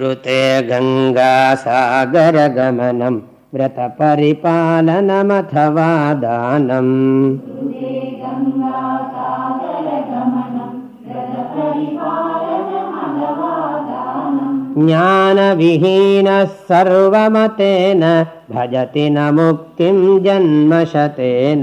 ऋते गङ्गासागरगमनं व्रतपरिपालनमथवा दानम् ज्ञानविहीनः सर्वमतेन भजति न मुक्तिं जन्मशतेन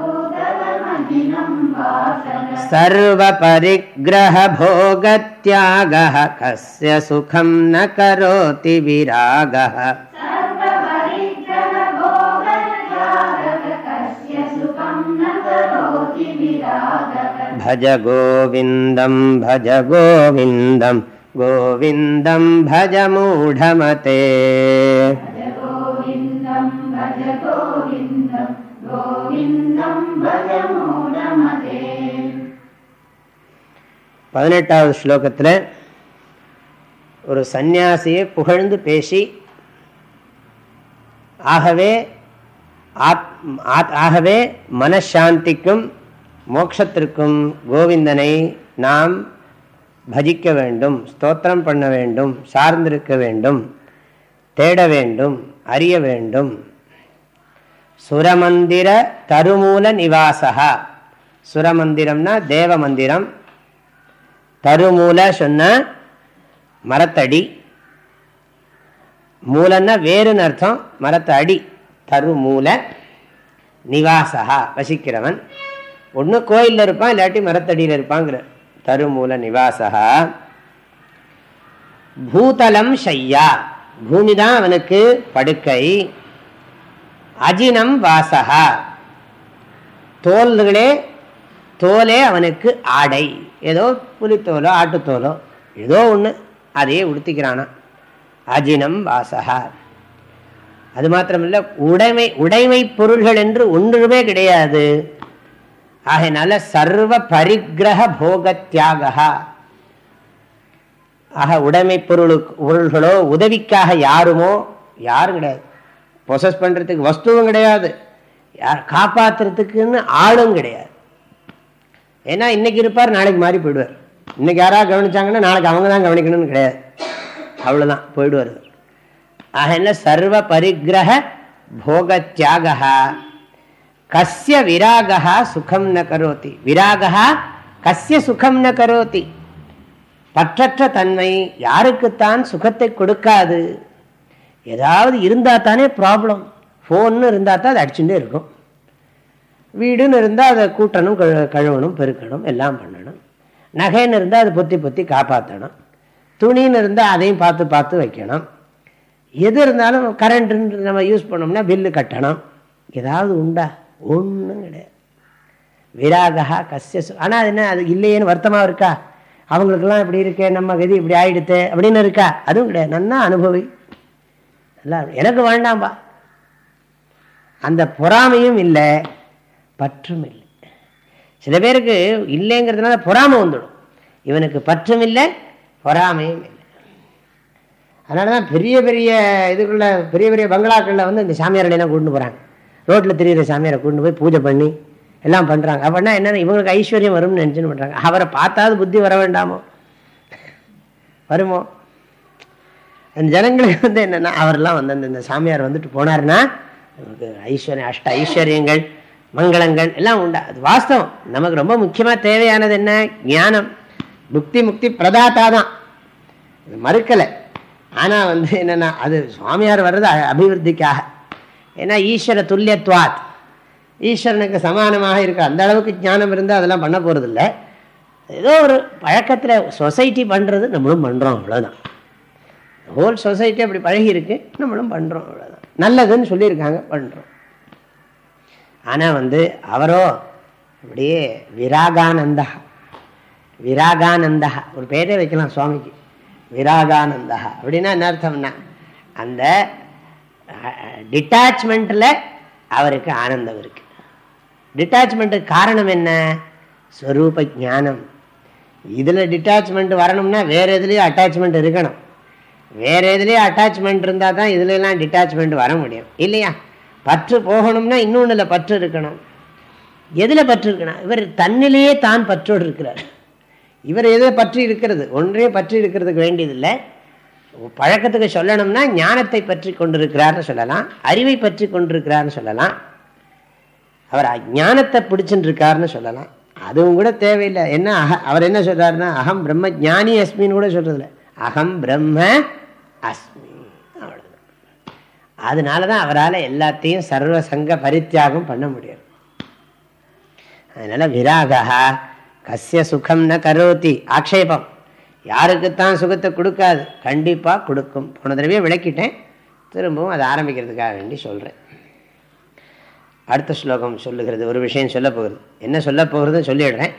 सर्वपरिग्रहभोगत्यागः कस्य सुखं न करोति विरागः। भज गोविन्दं भज गोविन्दं गोविन्दं भज मूढमते பதினெட்டாவது ஸ்லோகத்தில் ஒரு சந்நியாசியை புகழ்ந்து பேசி ஆகவே ஆகவே மனசாந்திக்கும் மோட்சத்திற்கும் கோவிந்தனை நாம் பஜிக்க வேண்டும் ஸ்தோத்திரம் பண்ண வேண்டும் சார்ந்திருக்க வேண்டும் தேட வேண்டும் அறிய வேண்டும். சுரமந்திர தருமூல நிவாசகா சுரமந்திரம்னா தேவ மந்திரம். தருமூல சொன்ன மரத்தடி. மூலன்னா வேறுன்னு அர்த்தம். மரத்த அடி தருமூல நிவாசகா வசிக்கிறவன். ஒன்று கோயிலில் இருப்பான் இல்லாட்டி மரத்தடியில் இருப்பாங்கிற. தருமூல நிவாசகா. பூதலம் ஷையா பூமி தான் அவனுக்கு படுக்கை. அஜினம் வாசகா. தோல்களே தோலே அவனுக்கு ஆடை. ஏதோ புலித்தோலோ ஆட்டுத்தோலோ ஏதோ ஒன்று அதையே உடுத்திக்கிறானா. அஜினம் வாசகா அது மாத்திரமில்ல உடைமை உடைமை பொருள்கள் என்று ஒன்றுமே கிடையாது. ஆகையினால சர்வ பரிகிரக போக தியாகா ஆக உடைமை பொருளுக்கு பொருள்களோ உதவிக்காக யாருமோ யாரும் கிடையாது. பொசஸ் பண்ணுறதுக்கு வஸ்துவும் கிடையாது. யார் காப்பாற்றுறதுக்குன்னு ஆளும் கிடையாது. ஏன்னா இன்னைக்கு இருப்பார் நாளைக்கு மாறி போயிடுவார். இன்னைக்கு யாராவது கவனிச்சாங்கன்னா நாளைக்கு அவங்க தான் கவனிக்கணும்னு கிடையாது. அவ்வளோதான் போயிடுவார். ஆக என்ன? சர்வ பரிகிரக போக தியாகா கசிய விராகா சுகம் ந கரோத்தி விராகா கசிய சுகம் ந கரோத்தி பற்றற்ற தன்மை யாருக்குத்தான் சுகத்தை கொடுக்காது. ஏதாவது இருந்தால் தானே ப்ராப்ளம் ஃபோன்னு இருந்தால் தான் அது அடிச்சுட்டே இருக்கும். வீடுன்னு இருந்தால் அதை கூட்டணும் கழு கழுவணும் பெருக்கணும் எல்லாம் பண்ணணும். நகைன்னு இருந்தால் அதை பொத்தி பொத்தி காப்பாற்றணும் துணின்னு இருந்தால் அதையும் பார்த்து பார்த்து வைக்கணும். எது இருந்தாலும் கரண்ட்டுன்னு நம்ம யூஸ் பண்ணோம்னா பில்லு கட்டணும். ஏதாவது உண்டா? ஒன்றும் கிடையாது. விராகா கசிய ஆனால் அது என்ன அது இல்லையேன்னு வருத்தமாக இருக்கா? அவங்களுக்கெல்லாம் இப்படி இருக்கே நம்ம கதி இப்படி ஆகிடுத்து அப்படின்னு இருக்கா? அதுவும் கிடையாது. நன்னா அனுபவி. எல்லாம் எனக்கு வேண்டாம்பா. அந்த பொறாமையும் இல்லை. பற்றும் இல்லை சில பேருக்கு இல்லைங்கிறதுனால பொறாமை வந்துடும். இவனுக்கு பற்றும் இல்லை பொறாமையும் இல்லை. அதனால தான் பெரிய பெரிய இதுக்குள்ள பெரிய பெரிய பங்களாக்களில் வந்து இந்த சாமியார்களெல்லாம் கூண்டு போகிறாங்க ரோட்டில் தெரியுற சாமியாரை கூண்டு போய் பூஜை பண்ணி எல்லாம் பண்ணுறாங்க அப்படின்னா என்னென்ன இவங்களுக்கு ஐஸ்வர்யம் வரும்னு நினச்சின்னு பண்ணுறாங்க அவரை பார்த்தாவது புத்தி வர வேண்டாமோ? வருமோ? அந்த ஜனங்களுக்கு வந்து என்னென்னா அவரெல்லாம் வந்து அந்த சாமியார் வந்துட்டு போனாருன்னா நமக்கு ஐஸ்வர்யம் அஷ்ட ஐஸ்வர்யங்கள் மங்களங்கள் எல்லாம் உண்டா? அது வாஸ்தவம். நமக்கு ரொம்ப முக்கியமாக தேவையானது என்ன? ஞானம். முக்தி முக்தி பிரதாத்தா தான் மறுக்கலை. ஆனால் வந்து என்னென்னா அது சுவாமியார் வர்றது அபிவிருத்திக்காக. ஏன்னா ஈஸ்வர துல்லியத்வாத் ஈஸ்வரனுக்கு சமானமாக இருக்க அந்த அளவுக்கு ஞானம் இருந்தால் அதெல்லாம் பண்ண போகிறதில்ல ஏதோ ஒரு பழக்கத்தில் சொசைட்டி பண்ணுறது நம்மளும் பண்ணுறோம் அவ்வளோதான் ஹோல் சொசைட்டி அப்படி பழகி இருக்கு நம்மளும் பண்ணுறோம் அவ்வளோதான் நல்லதுன்னு சொல்லியிருக்காங்க பண்ணுறோம் ஆனால் வந்து அவரோ அப்படியே விராகானந்தா. விராகானந்தா. ஒரு பேரே வைக்கலாம் சுவாமிக்கு. விராகானந்தா. அப்படின்னா என்ன அர்த்தம்னா அந்த டிட்டாச்மெண்ட்டில் அவருக்கு ஆனந்தம் இருக்கு. டிட்டாச்மெண்ட்டுக்கு காரணம் என்ன? ஸ்வரூப ஜானம் இதில் டிட்டாச்மெண்ட் வரணும்னா வேறு எதுலேயும் அட்டாச்மெண்ட் இருக்கணும். வேறு எதுலேயும் அட்டாச்மெண்ட் இருந்தால் தான் இதுலலாம் டிட்டாச்மெண்ட் வர முடியும். இல்லையா? பற்று போகணும்னா இன்னொன்றுல பற்று இருக்கணும். எதில் பற்று இருக்கணும் இவர் தன்னிலேயே தான் பற்றோடு இருக்கிறார். இவர் எதை பற்றி இருக்கிறது? ஒன்றே பற்றி இருக்கிறதுக்கு வேண்டியதில்லை. பழக்கத்துக்கு சொல்லணும்னா ஞானத்தை பற்றி கொண்டிருக்கிறார்னு சொல்லலாம் அறிவை பற்றி கொண்டிருக்கிறார்னு சொல்லலாம். அவர் அஜானத்தை பிடிச்சுட்டுருக்காருன்னு சொல்லலாம். அதுவும் கூட தேவையில்லை. என்ன அஹ அவர் என்ன சொல்றாருன்னா அகம் பிரம்ம ஜானி அஸ்மின்னு கூட சொல்கிறதில்ல அகம் பிரம்ம அஸ்மி. அதனால தான் அவரால் எல்லாத்தையும் சர்வ சங்க பரித்தியாகம் பண்ண முடியும். அதனால விராகா கசிய சுகம் ந கரோத்தி ஆக்ஷேபம். யாருக்குத்தான் சுகத்தை கொடுக்காது கண்டிப்பாக கொடுக்கும். போன தடவையே விளக்கிட்டேன். திரும்பவும் அதை ஆரம்பிக்கிறதுக்காக வேண்டி சொல்கிறேன் அடுத்த ஸ்லோகம் சொல்லுகிறது ஒரு விஷயம் சொல்ல போகுது. என்ன சொல்ல போகிறதுன்னு சொல்லிடுறேன்.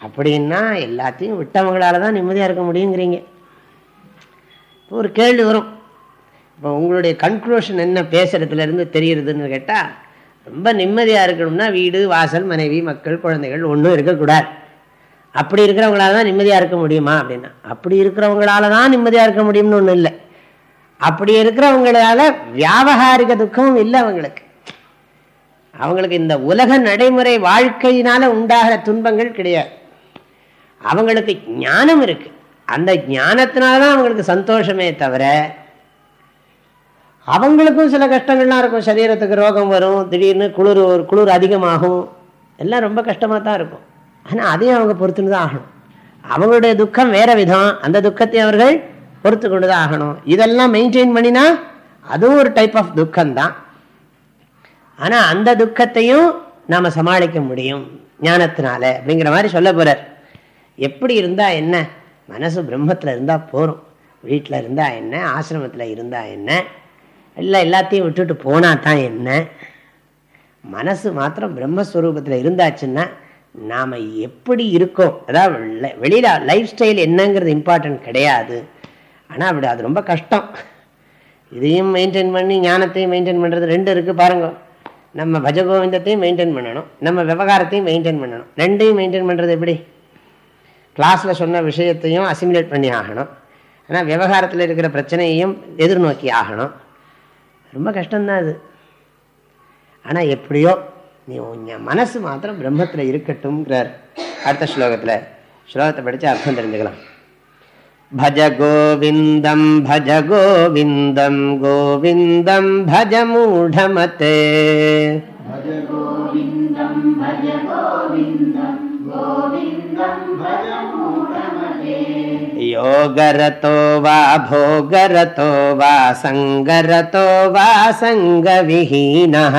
அப்படின்னா எல்லாத்தையும் விட்டவங்களால தான் நிம்மதியாக இருக்க முடியுங்கிறீங்க. இப்போ ஒரு கேள்வி வரும். இப்போ உங்களுடைய கன்க்ளூஷன் என்ன பேசுகிறதுலேருந்து தெரிகிறதுன்னு கேட்டால் ரொம்ப நிம்மதியாக இருக்கணும்னா வீடு வாசல் மனைவி மக்கள் குழந்தைகள் ஒன்றும் இருக்கக்கூடாது. அப்படி இருக்கிறவங்களால தான் நிம்மதியாக இருக்க முடியுமா அப்படின்னா அப்படி இருக்கிறவங்களால தான் நிம்மதியாக இருக்க முடியும்னு ஒன்றும் இல்லை. அப்படி இருக்கிறவங்களால வியாபகாரிக துக்கமும் இல்லை அவங்களுக்கு. அவங்களுக்கு இந்த உலக நடைமுறை வாழ்க்கையினால உண்டாகிற துன்பங்கள் கிடையாது. அவங்களுக்கு ஞானம் இருக்கு. அந்த ஞானத்தினால்தான் அவங்களுக்கு சந்தோஷமே தவிர அவங்களுக்கும் சில கஷ்டங்கள்லாம் இருக்கும். சரீரத்துக்கு ரோகம் வரும் திடீர்னு குளிர் குளிர் அதிகமாகும். எல்லாம் ரொம்ப கஷ்டமாக தான் இருக்கும். ஆனால் அதையும் அவங்க பொறுத்துன்னு தான் ஆகணும். அவங்களுடைய துக்கம் வேற விதம். அந்த துக்கத்தை அவர்கள் பொறுத்து கொண்டு தான் ஆகணும். இதெல்லாம் மெயின்டைன் பண்ணினா அதுவும் ஒரு டைப் ஆஃப் துக்கம்தான் ஆனால் அந்த துக்கத்தையும் நாம் சமாளிக்க முடியும். ஞானத்தினால அப்படிங்கிற மாதிரி சொல்ல போகிறார் எப்படி இருந்தால் என்ன? மனசு பிரம்மத்தில் இருந்தால் போகிறோம் வீட்டில் இருந்தால் என்ன? ஆசிரமத்தில் இருந்தால் என்ன? இல்லை எல்லாத்தையும் விட்டுட்டு போனால் தான் என்ன? மனசு மாத்திரம் பிரம்மஸ்வரூபத்தில் இருந்தாச்சுன்னா நாம் எப்படி இருக்கோம்? அதாவது வெளியில் லைஃப் ஸ்டைல் என்னங்கிறது இம்பார்ட்டன்ட் கிடையாது. ஆனால் அப்படி அது ரொம்ப கஷ்டம். இதையும் மெயின்டைன் பண்ணி ஞானத்தையும் மெயின்டைன் பண்ணுறது ரெண்டு இருக்குது பாருங்கள் நம்ம பஜகோவிந்தத்தையும் மெயின்டைன் பண்ணணும். நம்ம விவகாரத்தையும் மெயின்டைன் பண்ணணும். ரெண்டையும் மெயின்டைன் பண்ணுறது எப்படி? கிளாஸில் சொன்ன விஷயத்தையும் அசிமுலேட் பண்ணி ஆகணும். ஆனால் விவகாரத்தில் இருக்கிற பிரச்சனையையும் எதிர்நோக்கி ஆகணும். ரொம்ப கஷ்டம்தான் அது ஆனால் எப்படியோ நீ மனசு மாத்திரம் பிரம்மத்தில் இருக்கட்டும்ங்கிறார் அடுத்த ஸ்லோகத்தில் ஸ்லோகத்தை படித்து அர்த்தம் தெரிஞ்சுக்கலாம் भज गोविन्दं भज गोविन्दं गोविन्दं भज मूढमते योगरतो वा भोगरतो वा सङ्गरतो वा सङ्गविहीनः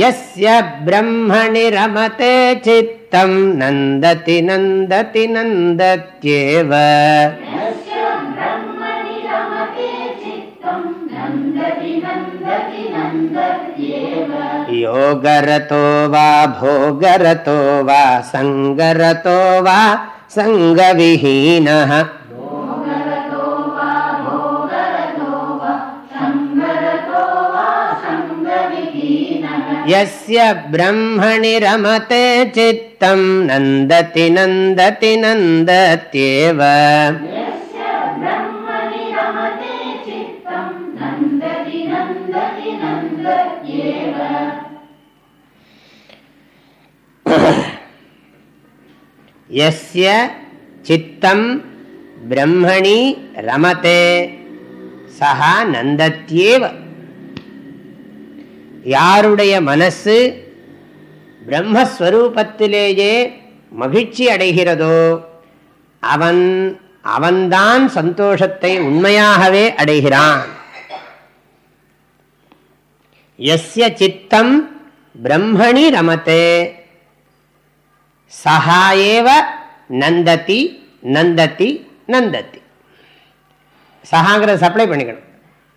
यस्य ब्रह्मणि रमते चित्तं नन्दति नन्दति नन्दत्येव योगरतो वा भोगरतो वा सङ्गरतो वा सङ्गविहीनः यस्य ब्रह्मणि रमते चित्तं नन्दति नन्दति नन्दत्येव எஸ்ய சித்தம் பிரம்மணி ரமதே. சகா நந்தத்யேவ. யாருடைய மனசு பிரம்மஸ்வரூபத்திலேயே மகிழ்ச்சி அடைகிறதோ அவன் அவன்தான் சந்தோஷத்தை உண்மையாகவே அடைகிறான். எஸ்ய சித்தம் பிரம்மணி ரமத்தே சகாயேவ நந்ததி நந்ததி நந்தத்தி சகாங்கிறத சப்ளை பண்ணிக்கணும்.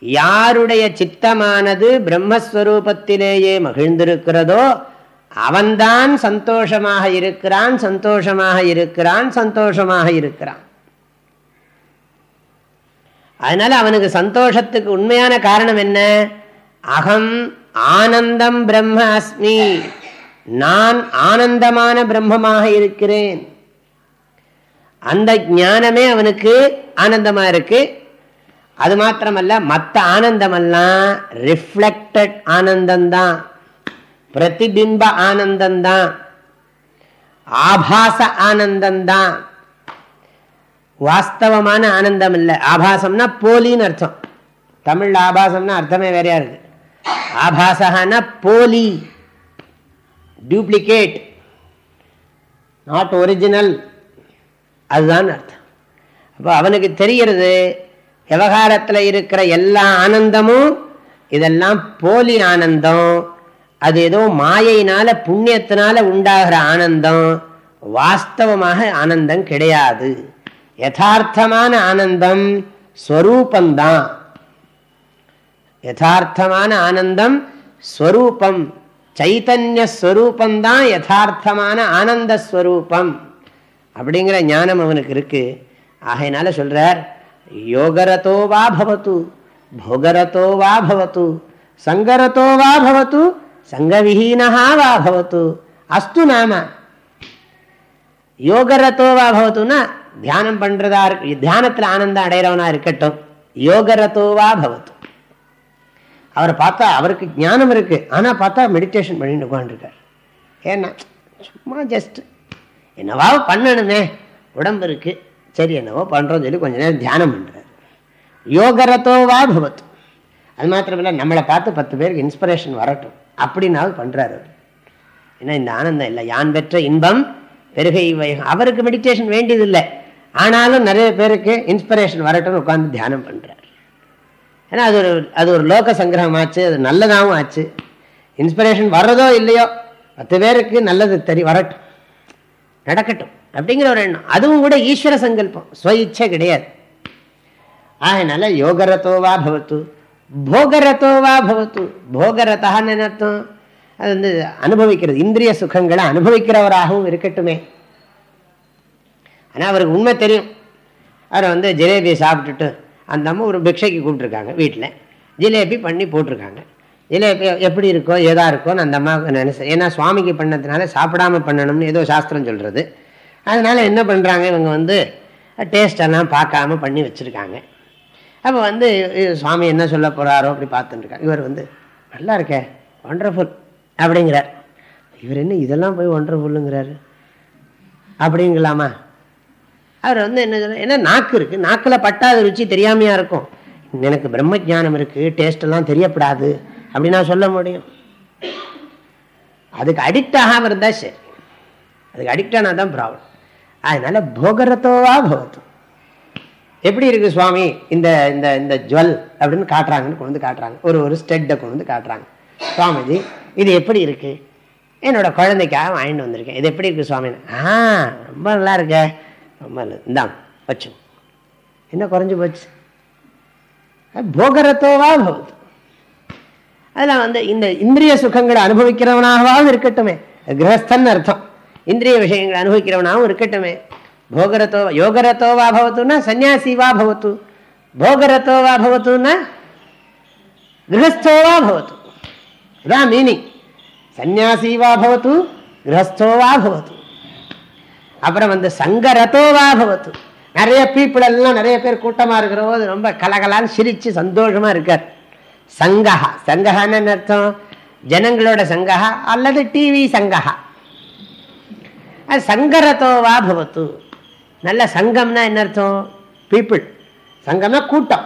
யாருடைய சித்தமானது பிரம்மஸ்வரூபத்திலேயே மகிழ்ந்திருக்கிறதோ அவன்தான் சந்தோஷமாக இருக்கிறான் சந்தோஷமாக இருக்கிறான் சந்தோஷமாக இருக்கிறான். அதனால அவனுக்கு சந்தோஷத்துக்கு உண்மையான காரணம் என்ன? அகம் ஆனந்தம் பிரம்ம அஸ்மி. நான் ஆனந்தமான பிரம்மமாக இருக்கிறேன். அந்த ஞானமே அவனுக்கு ஆனந்தமா இருக்கு. அது மாத்திரமல்ல மற்ற ஆனந்தமெல்லாம் ரிஃப்ளெக்டட் ஆனந்தந்தான் பிரதிபிம்ப ஆனந்தந்தான் ஆபாச ஆனந்தந்தான் வாஸ்தவமான ஆனந்தம் இல்லை ஆபாசம்னா போலின்னு அர்த்தம். தமிழ் ஆபாசம்னா அர்த்தமே வேறையா இருக்கு. ஆபாசகான போலி. டூப்ளிகேட் நாட் ஒரிஜினல் அதுதான் அர்த்தம். அப்போ அவனுக்கு தெரிகிறது விவகாரத்தில் இருக்கிற எல்லா ஆனந்தமும் இதெல்லாம் போலி ஆனந்தம். அது ஏதோ மாயையினால புண்ணியத்தினால உண்டாகிற ஆனந்தம். வாஸ்தவமாக ஆனந்தம் கிடையாது. யதார்த்தமான ஆனந்தம் ஸ்வரூபந்தான் யதார்த்தமான ஆனந்தம் ஸ்வரூபம். சைத்தன்ய ஸ்வரூபந்தான் யதார்த்தமான ஆனந்த ஸ்வரூபம் அப்படிங்கிற ஞானம் அவனுக்கு இருக்கு. ஆகையினால சொல்றார் யோகரத்தோ வா பவத்து போகரத்தோ வா பவத்து சங்கரத்தோ வா பவத்து சங்கவிஹீனா வா பவத்து அஸ்து நாம. யோகரத்தோ வா பவத்துனா தியானம் பண்றதா இருக்கு தியானத்தில் ஆனந்தம் அடைகிறவனா இருக்கட்டும். யோகரத்தோ வா பவத்து. அவரை பார்த்தா அவருக்கு ஞானம் இருக்கு. ஆனால் பார்த்தா மெடிடேஷன் பண்ணிட்டு உட்காந்துருக்கார் ஏன்னா சும்மா ஜஸ்ட் என்னவா பண்ணணுமே. உடம்பு இருக்குது சரி என்னவோ பண்ணுறோம் சொல்லி கொஞ்ச நேரம் தியானம் பண்ணுறாரு யோகரத்தோவா பவத்து அது மாத்திரமில்ல நம்மளை பார்த்து பத்து பேருக்கு இன்ஸ்பிரேஷன் வரட்டும். அப்படின்னாவது பண்ணுறாரு அவர். ஏன்னா இந்த ஆனந்தம் இல்லை. யான் பெற்ற இன்பம் பெருகை அவருக்கு மெடிடேஷன் வேண்டியதில்லை. ஆனாலும் நிறைய பேருக்கு இன்ஸ்பிரேஷன் வரட்டும்னு உட்காந்து தியானம் பண்ணுறார் ஏன்னா அது ஒரு அது ஒரு லோக சங்கிரகம் ஆச்சு அது நல்லதாகவும் ஆச்சு. இன்ஸ்பிரேஷன் வர்றதோ இல்லையோ பத்து பேருக்கு நல்லது தெரி வரட்டும். நடக்கட்டும் அப்படிங்கிற ஒரு எண்ணம். அதுவும் கூட ஈஸ்வர சங்கல்பம். ஸ்வ இச்சை கிடையாது. அதனால யோகரத்தோவா பவத்து போகரத்தோவா பவத்து போகரத்தான்னு அர்த்தம்? அது வந்து அனுபவிக்கிறது. இந்திரிய சுகங்களை அனுபவிக்கிறவராகவும் இருக்கட்டுமே. ஆனால் அவருக்கு உண்மை தெரியும். அவர் வந்து ஜிலேபியை சாப்பிட்டுட்டு அந்த அம்மா ஒரு பிக்ஷைக்கு கூப்பிட்டுருக்காங்க வீட்டில். ஜிலேபி பண்ணி போட்டிருக்காங்க. ஜிலேபி எப்படி இருக்கோ ஏதா இருக்கோன்னு அந்த அம்மாவுக்கு நினைச்சேன் ஏன்னா சுவாமிக்கு பண்ணதுனால சாப்பிடாம பண்ணணும்னு ஏதோ சாஸ்திரம் சொல்கிறது அதனால் என்ன பண்ணுறாங்க இவங்க வந்து டேஸ்டெல்லாம் பார்க்காம பண்ணி வச்சுருக்காங்க. அப்போ வந்து சுவாமி என்ன சொல்ல போகிறாரோ அப்படி பார்த்துட்டுருக்காங்க இவர் வந்து நல்லா இருக்கே ஒண்டர்ஃபுல் அப்படிங்கிறார். இவர் என்ன இதெல்லாம் போய் ஒண்டர்ஃபுல்லுங்கிறாரு அப்படிங்களாமா அவர் வந்து என்ன சொல்ல ஏன்னா நாக்கு இருக்குது நாக்கில் பட்டாத ருச்சி தெரியாமையா இருக்கும். எனக்கு பிரம்ம ஜானம் இருக்குது டேஸ்டெல்லாம் தெரியப்படாது அப்படின்னா சொல்ல முடியும். அதுக்கு அடிக்ட் ஆகாமல் இருந்தால் சரி. அதுக்கு அடிக்ட் ஆனால் தான் ப்ராப்ளம் அதனால போகரத்தோவா போகத்தும் எப்படி இருக்கு சுவாமி? இந்த இந்த இந்த ஜுவல் அப்படின்னு காட்டுறாங்கன்னு கொண்டு வந்து காட்டுறாங்க. ஒரு ஒரு ஸ்டெட்டை கொண்டு வந்து காட்டுறாங்க. சுவாமிஜி இது எப்படி இருக்கு? என்னோட குழந்தைக்காக வாங்கிட்டு வந்திருக்கேன். இது எப்படி இருக்கு சுவாமி ஆ ரொம்ப நல்லா இருக்கேன் ரொம்ப நல்லது இந்தாங்க வச்சு என்ன குறைஞ்சி போச்சு? போகரத்தோவா பகுது. அதில் வந்து இந்த இந்திரிய சுகங்களை அனுபவிக்கிறவனாகவும் இருக்கட்டுமே. கிரகஸ்தன் அர்த்தம். இந்திரிய விஷயங்களை அனுபவிக்கிறவனாகவும் இருக்கட்டுமே. போகரத்தோ யோகரத்தோவா பவத்துன்னா சன்னியாசிவா பவத்து. போகரத்தோவா பவத்துன்னா கிரகஸ்தோவா பவத்து. இதான் மீனிங் சன்னியாசிவா பவத்து கிரகஸ்தோவா பவத்து. அப்புறம் வந்து சங்கரத்தோவா பவத்து நிறைய பீப்புள் எல்லாம் நிறைய பேர் கூட்டமாக இருக்கிற போது ரொம்ப கலகலான்னு சிரித்து சந்தோஷமாக இருக்கார். சங்கஹா. சங்கஹான்னு அர்த்தம்? ஜனங்களோட சங்கஹா அல்லது டிவி சங்கஹா. அது சங்கரத்தோவா பவத்து நல்ல சங்கம்னா என்ன அர்த்தம்? பீப்புள் சங்கம்னா கூட்டம்.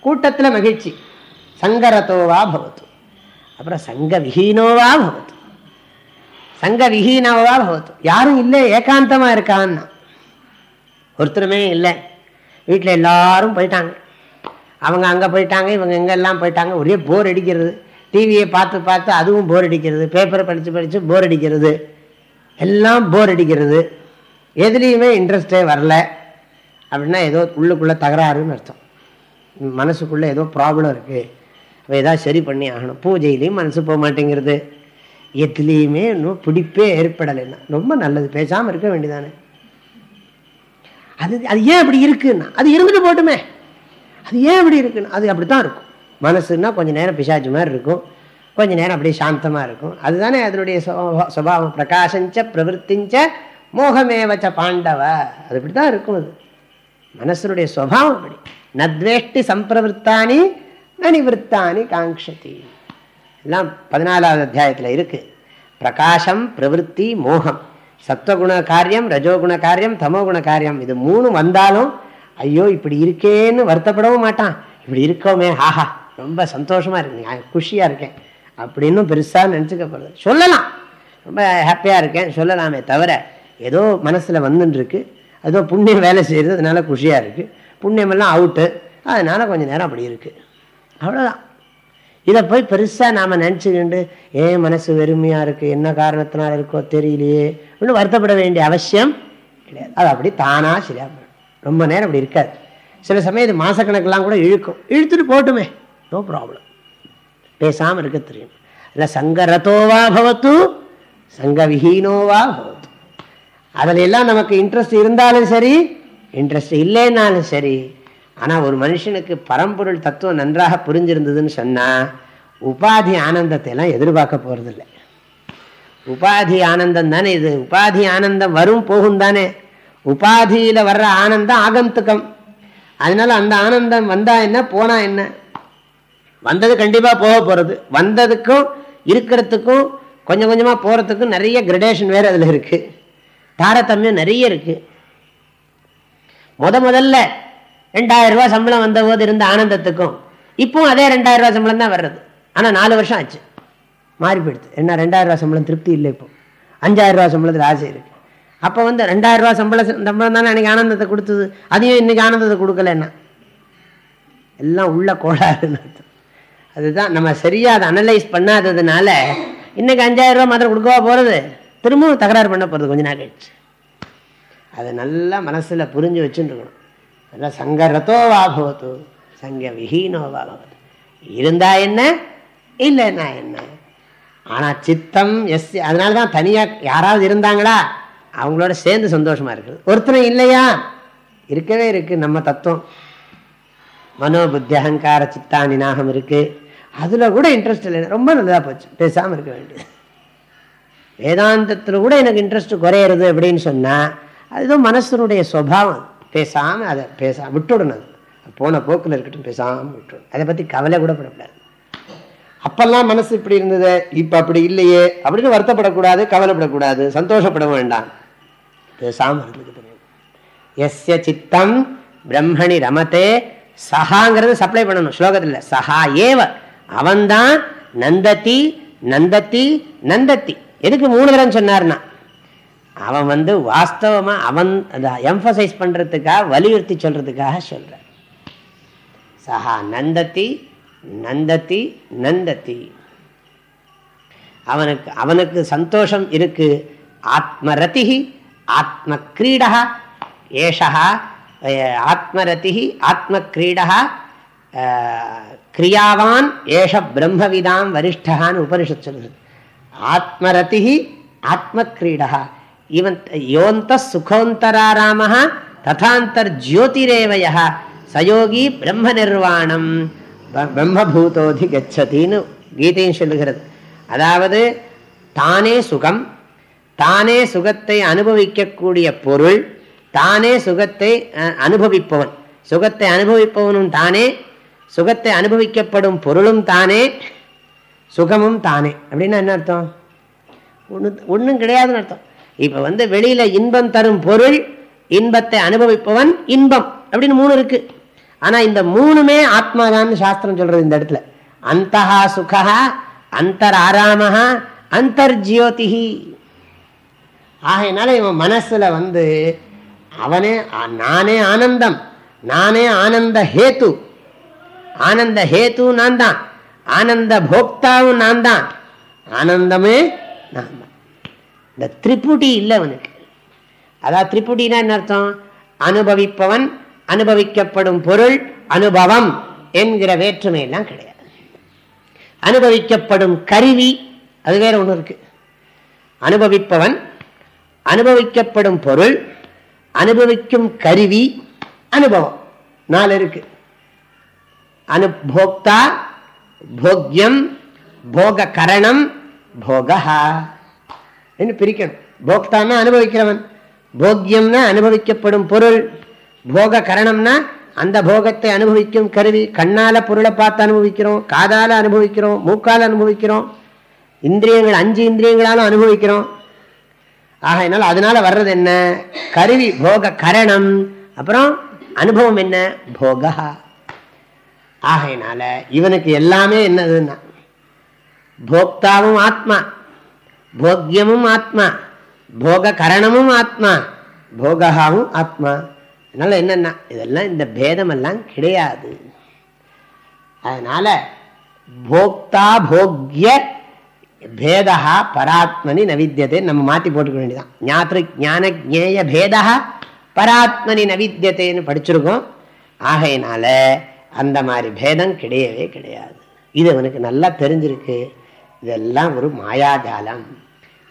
கூட்டத்தில் மகிழ்ச்சி. சங்கரத்தோவா பவத்து அப்புறம் சங்க விஹீனோவா பவத்து சங்க விஹீனவா பவத்து யாரும் இல்லை ஏகாந்தமாக இருக்கான்னா. ஒருத்தருமே இல்லை. வீட்டில் எல்லாரும் போயிட்டாங்க. அவங்க அங்கே போயிட்டாங்க இவங்க எங்கெல்லாம் போயிட்டாங்க. ஒரே போர் அடிக்கிறது. டிவியை பார்த்து பார்த்து அதுவும் போர் அடிக்கிறது. பேப்பரை படித்து படித்து போர் அடிக்கிறது. எல்லாம் போர் அடிக்கிறது. எதுலேயுமே இன்ட்ரெஸ்டே வரல. அப்படின்னா ஏதோ உள்ளுக்குள்ளே தகராறுன்னு அர்த்தம். மனசுக்குள்ளே ஏதோ ப்ராப்ளம் இருக்குது அப்போ ஏதாவது சரி பண்ணி ஆகணும். பூஜையிலையும் மனசு போக மாட்டேங்கிறது எதுலேயுமே இன்னும் பிடிப்பே ஏற்படலைன்னா ரொம்ப நல்லது. பேசாமல் இருக்க வேண்டியதானே? அது அது ஏன் அப்படி இருக்குன்னா அது இருந்துட்டு போட்டுமே. அது ஏன் அப்படி இருக்குன்னு அது அப்படி தான் இருக்கும். மனசுன்னா கொஞ்சம் நேரம் பிசாச்சு மாதிரி இருக்கும். கொஞ்ச நேரம் அப்படியே சாந்தமாக இருக்கும். அதுதானே அதனுடைய சுபாவம். பிரகாசஞ்ச பிரவருத்திஞ்ச மோகமேவச்ச பாண்டவ. அது இப்படி தான் இருக்கும் அது. மனசனுடைய சுவாவம் அப்படி. நத்வேஷ்டி சம்பிரவருத்தானி நனிவருத்தானி காங்ஷதி எல்லாம் பதினாலாவது அத்தியாயத்தில் இருக்குது பிரகாசம் பிரவருத்தி மோகம். சத்வகுண காரியம் ரஜோகுண காரியம் தமோகுண காரியம். இது மூணு வந்தாலும் ஐயோ இப்படி இருக்கேன்னு வருத்தப்படவும் மாட்டான். இப்படி இருக்கோமே ஆஹா ரொம்ப சந்தோஷமாக இருக்கு. குஷியாக இருக்கேன். அப்படின்னு பெருசாக நினச்சிக்க போகிறது சொல்லலாம். ரொம்ப ஹாப்பியாக இருக்கேன். சொல்லலாமே தவிர ஏதோ மனசில் வந்துட்டுருக்கு ஏதோ புண்ணியம் வேலை செய்கிறது அதனால குஷியாக இருக்குது புண்ணியமெல்லாம் அவுட்டு. அதனால் கொஞ்சம் நேரம் அப்படி இருக்குது அவ்வளோதான் இதை போய் பெருசாக நாம் நினச்சிக்கிண்டு ஏன் மனசு வெறுமையாக இருக்குது என்ன காரணத்தினால இருக்கோ தெரியலையே? அப்படின்னு வருத்தப்பட வேண்டிய அவசியம் கிடையாது. அது அப்படி தானாக சரியாக ரொம்ப நேரம் அப்படி இருக்காது. சில சமயம் இது மாதக்கணக்கெல்லாம் கூட இழுக்கும். இழுத்துட்டு போட்டுமே. நோ ப்ராப்ளம் பேசாமல் இருக்க தெரியும். இல்லை சங்கரதோவா பவத்து சங்க விஹீனோவா பவத்து. அதில் எல்லாம் நமக்கு இன்ட்ரெஸ்ட் இருந்தாலும் சரி இன்ட்ரெஸ்ட் இல்லைன்னாலும் சரி ஆனால் ஒரு மனுஷனுக்கு பரம்பொருள் தத்துவம் நன்றாக புரிஞ்சிருந்ததுன்னு சொன்னால் உபாதி ஆனந்தத்தை எல்லாம் எதிர்பார்க்க போகிறதில்லை உபாதி ஆனந்தம் தானே இது. உபாதி ஆனந்தம் வரும் போகும் தானே. உபாதியில் வர்ற ஆனந்தம் ஆகந்துக்கம் அதனால அந்த ஆனந்தம் வந்தா என்ன போனா என்ன? வந்தது கண்டிப்பாக போக போகிறது வந்ததுக்கும் இருக்கிறதுக்கும் கொஞ்சம் கொஞ்சமாக போகிறதுக்கும் நிறைய கிரடேஷன் வேறு அதில் இருக்குது தாரதமியம் நிறைய இருக்குது முத முதல்ல ரெண்டாயிரம் ரூபாய் சம்பளம் வந்த போது இருந்த ஆனந்தத்துக்கும் இப்பவும் அதே ரெண்டாயிரம் ரூபாய் சம்பளம் தான் வர்றது. ஆனால் நாலு வருஷம் ஆச்சு. மாறி போயிடுது என்ன ரெண்டாயிரம் ரூபா சம்பளம் திருப்தி இல்லை இப்போ. அஞ்சாயிரம் ரூபா சம்பளத்தில் ஆசை இருக்குது அப்போ வந்து ரெண்டாயிரம் ரூபா சம்பளம் சம்பளம் தானே அன்னைக்கு ஆனந்தத்தை கொடுத்தது? அதையும் இன்னைக்கு ஆனந்தத்தை கொடுக்கலன்னா? எல்லாம் உள்ள கோளாறுன்னு அதுதான் நம்ம சரியாக அதை அனலைஸ் பண்ணாததுனால இன்னைக்கு அஞ்சாயிரம் ரூபா மாத்திரம் கொடுக்கவா போகிறது திரும்பவும் தகராறு பண்ண போகிறது கொஞ்ச நாள் கழிச்சு. அதை நல்லா மனசில் புரிஞ்சு வச்சுருக்கணும் நல்லா சங்க வா பவத்து சங்க விஹீனோவா பவத்து இருந்தா என்ன? இல்லைன்னா என்ன? ஆனால் சித்தம் எஸ் அதனால தான் தனியாக யாராவது இருந்தாங்களா அவங்களோட சேர்ந்து சந்தோஷமா இருக்குது. ஒருத்தனை இல்லையா? இருக்கவே இருக்கு நம்ம தத்துவம். மனோபுத்தி அகங்கார சித்தானி நாகம் இருக்கு. அதில் கூட இன்ட்ரெஸ்ட் இல்லை ரொம்ப நல்லதாக போச்சு. பேசாமல் இருக்க வேண்டியது. வேதாந்தத்தில் கூட எனக்கு இன்ட்ரெஸ்ட் குறையிறது அப்படின்னு சொன்னால் அதுதான் மனசனுடைய சுவாவம் பேசாம அதை பேச விட்டுடணும் போன போக்கில் இருக்கட்டும் பேசாமல் விட்டுடும் அதை பத்தி கவலை கூட படக்கூடாது. அப்பெல்லாம் மனசு இப்படி இருந்தது இப்போ அப்படி இல்லையே அப்படின்னு வருத்தப்படக்கூடாது கவலைப்படக்கூடாது சந்தோஷப்பட வேண்டாம். பேசாமல் இருந்துக்கிட்டு எஸ்ய சித்தம் பிரம்மணி ரமத்தே சஹாங்கிறது சப்ளை பண்ணணும் ஸ்லோகத்தில். சஹா ஏவ அவன்தான் நந்தத்தி நந்தத்தி நந்தத்தி எதுக்கு மூணு தரம் சொன்னார்னா அவன் வந்து வாஸ்தவமா அவன் அந்த எம்பசைஸ் பண்றதுக்காக வலியுறுத்தி சொல்றதுக்காக சொல்ற. சஹா நந்தத்தி நந்தத்தி நந்தத்தி. அவனுக்கு அவனுக்கு சந்தோஷம் இருக்கு. ஆத்மரதி ஆத்ம கிரீடா ஏஷா ஆத்மரதி ஆத்ம கிரீடா கிரியாவான் ஏஷ பிரம்மவிதாம் வரிஷ்டான்னு உபனிஷத் சொல்கிறது ஆத்மரதி ஆத்ம கிரீடா இவன் யோந்த சுகோந்தராராம ததாந்தர் ஜோதிரேவய சயோகி பிரம்ம நிர்வாணம் பிரம்மபூதோதி கச்சதின்னு கீதையும் சொல்லுகிறது. அதாவது தானே சுகம் தானே சுகத்தை அனுபவிக்கக்கூடிய பொருள் தானே சுகத்தை அனுபவிப்பவன். சுகத்தை அனுபவிப்பவனும் தானே சுகத்தை அனுபவிக்கப்படும் பொருளும் தானே சுகமும் தானே. அப்படின்னா என்ன அர்த்தம்? ஒன்று ஒன்றும் கிடையாதுன்னு அர்த்தம். இப்போ வந்து வெளியில் இன்பம் தரும் பொருள் இன்பத்தை அனுபவிப்பவன் இன்பம் அப்படின்னு மூணு இருக்கு. ஆனால் இந்த மூணுமே ஆத்மாதான்னு சாஸ்திரம் சொல்றது இந்த இடத்துல. அந்தஹா சுகா அந்தர் ஆராமஹா அந்தர்ஜியோதிஹி. ஆகையினால இவன் மனசுல வந்து அவனே நானே ஆனந்தம் நானே ஆனந்த ஹேத்து. ஆனந்த ஹேத்து நான் தான் ஆனந்த போக்தாவும் நான் தான் ஆனந்தமே நான் இந்த திரிபுடி இல்லை அவனுக்கு. அதான் திரிபுடினா என்ன அர்த்தம்? அனுபவிப்பவன் அனுபவிக்கப்படும் பொருள் அனுபவம் என்கிற வேற்றுமை எல்லாம் கிடையாது. அனுபவிக்கப்படும் கருவி அது வேற ஒன்று இருக்கு. அனுபவிப்பவன் அனுபவிக்கப்படும் பொருள் அனுபவிக்கும் கருவி அனுபவம். நாலு இருக்கு. அனுபோக்தா போக்யம் போக கரணம் போகா பிரிக்கணும் போக்தான்னா அனுபவிக்கிறவன் போக்யம்னா அனுபவிக்கப்படும் பொருள் போக கரணம்னா அந்த போகத்தை அனுபவிக்கும் கருவி கண்ணால பொருளை பார்த்து அனுபவிக்கிறோம் காதால அனுபவிக்கிறோம் மூக்கால அனுபவிக்கிறோம் இந்திரியங்கள் அஞ்சு இந்திரியங்களாலும் அனுபவிக்கிறோம் ஆகையினால் அதனால வர்றது என்ன கருவி போக கரணம் அப்புறம் அனுபவம் என்ன போகா ஆகையினால இவனுக்கு எல்லாமே என்னதுன்னா போக்தாவும் ஆத்மா போக்கியமும் ஆத்மா போக கரணமும் ஆத்மா போகாவும் ஆத்மா அதனால என்னன்னா இதெல்லாம் இந்த பேதமெல்லாம் கிடையாது. அதனால போக்தா போக்ய பேதா பராத்மனி நவித்தியத்தை நம்ம மாற்றி போட்டுக்க வேண்டியதான் ஞாத்திரு ஞான ஜேய பேதா பராத்மனி நவித்தியத்தைன்னு படிச்சிருக்கோம். ஆகையினால அந்த மாதிரி பேதம் கிடையவே கிடையாது. இது அவனுக்கு நல்லா தெரிஞ்சிருக்கு. இதெல்லாம் ஒரு மாயாஜாலம்.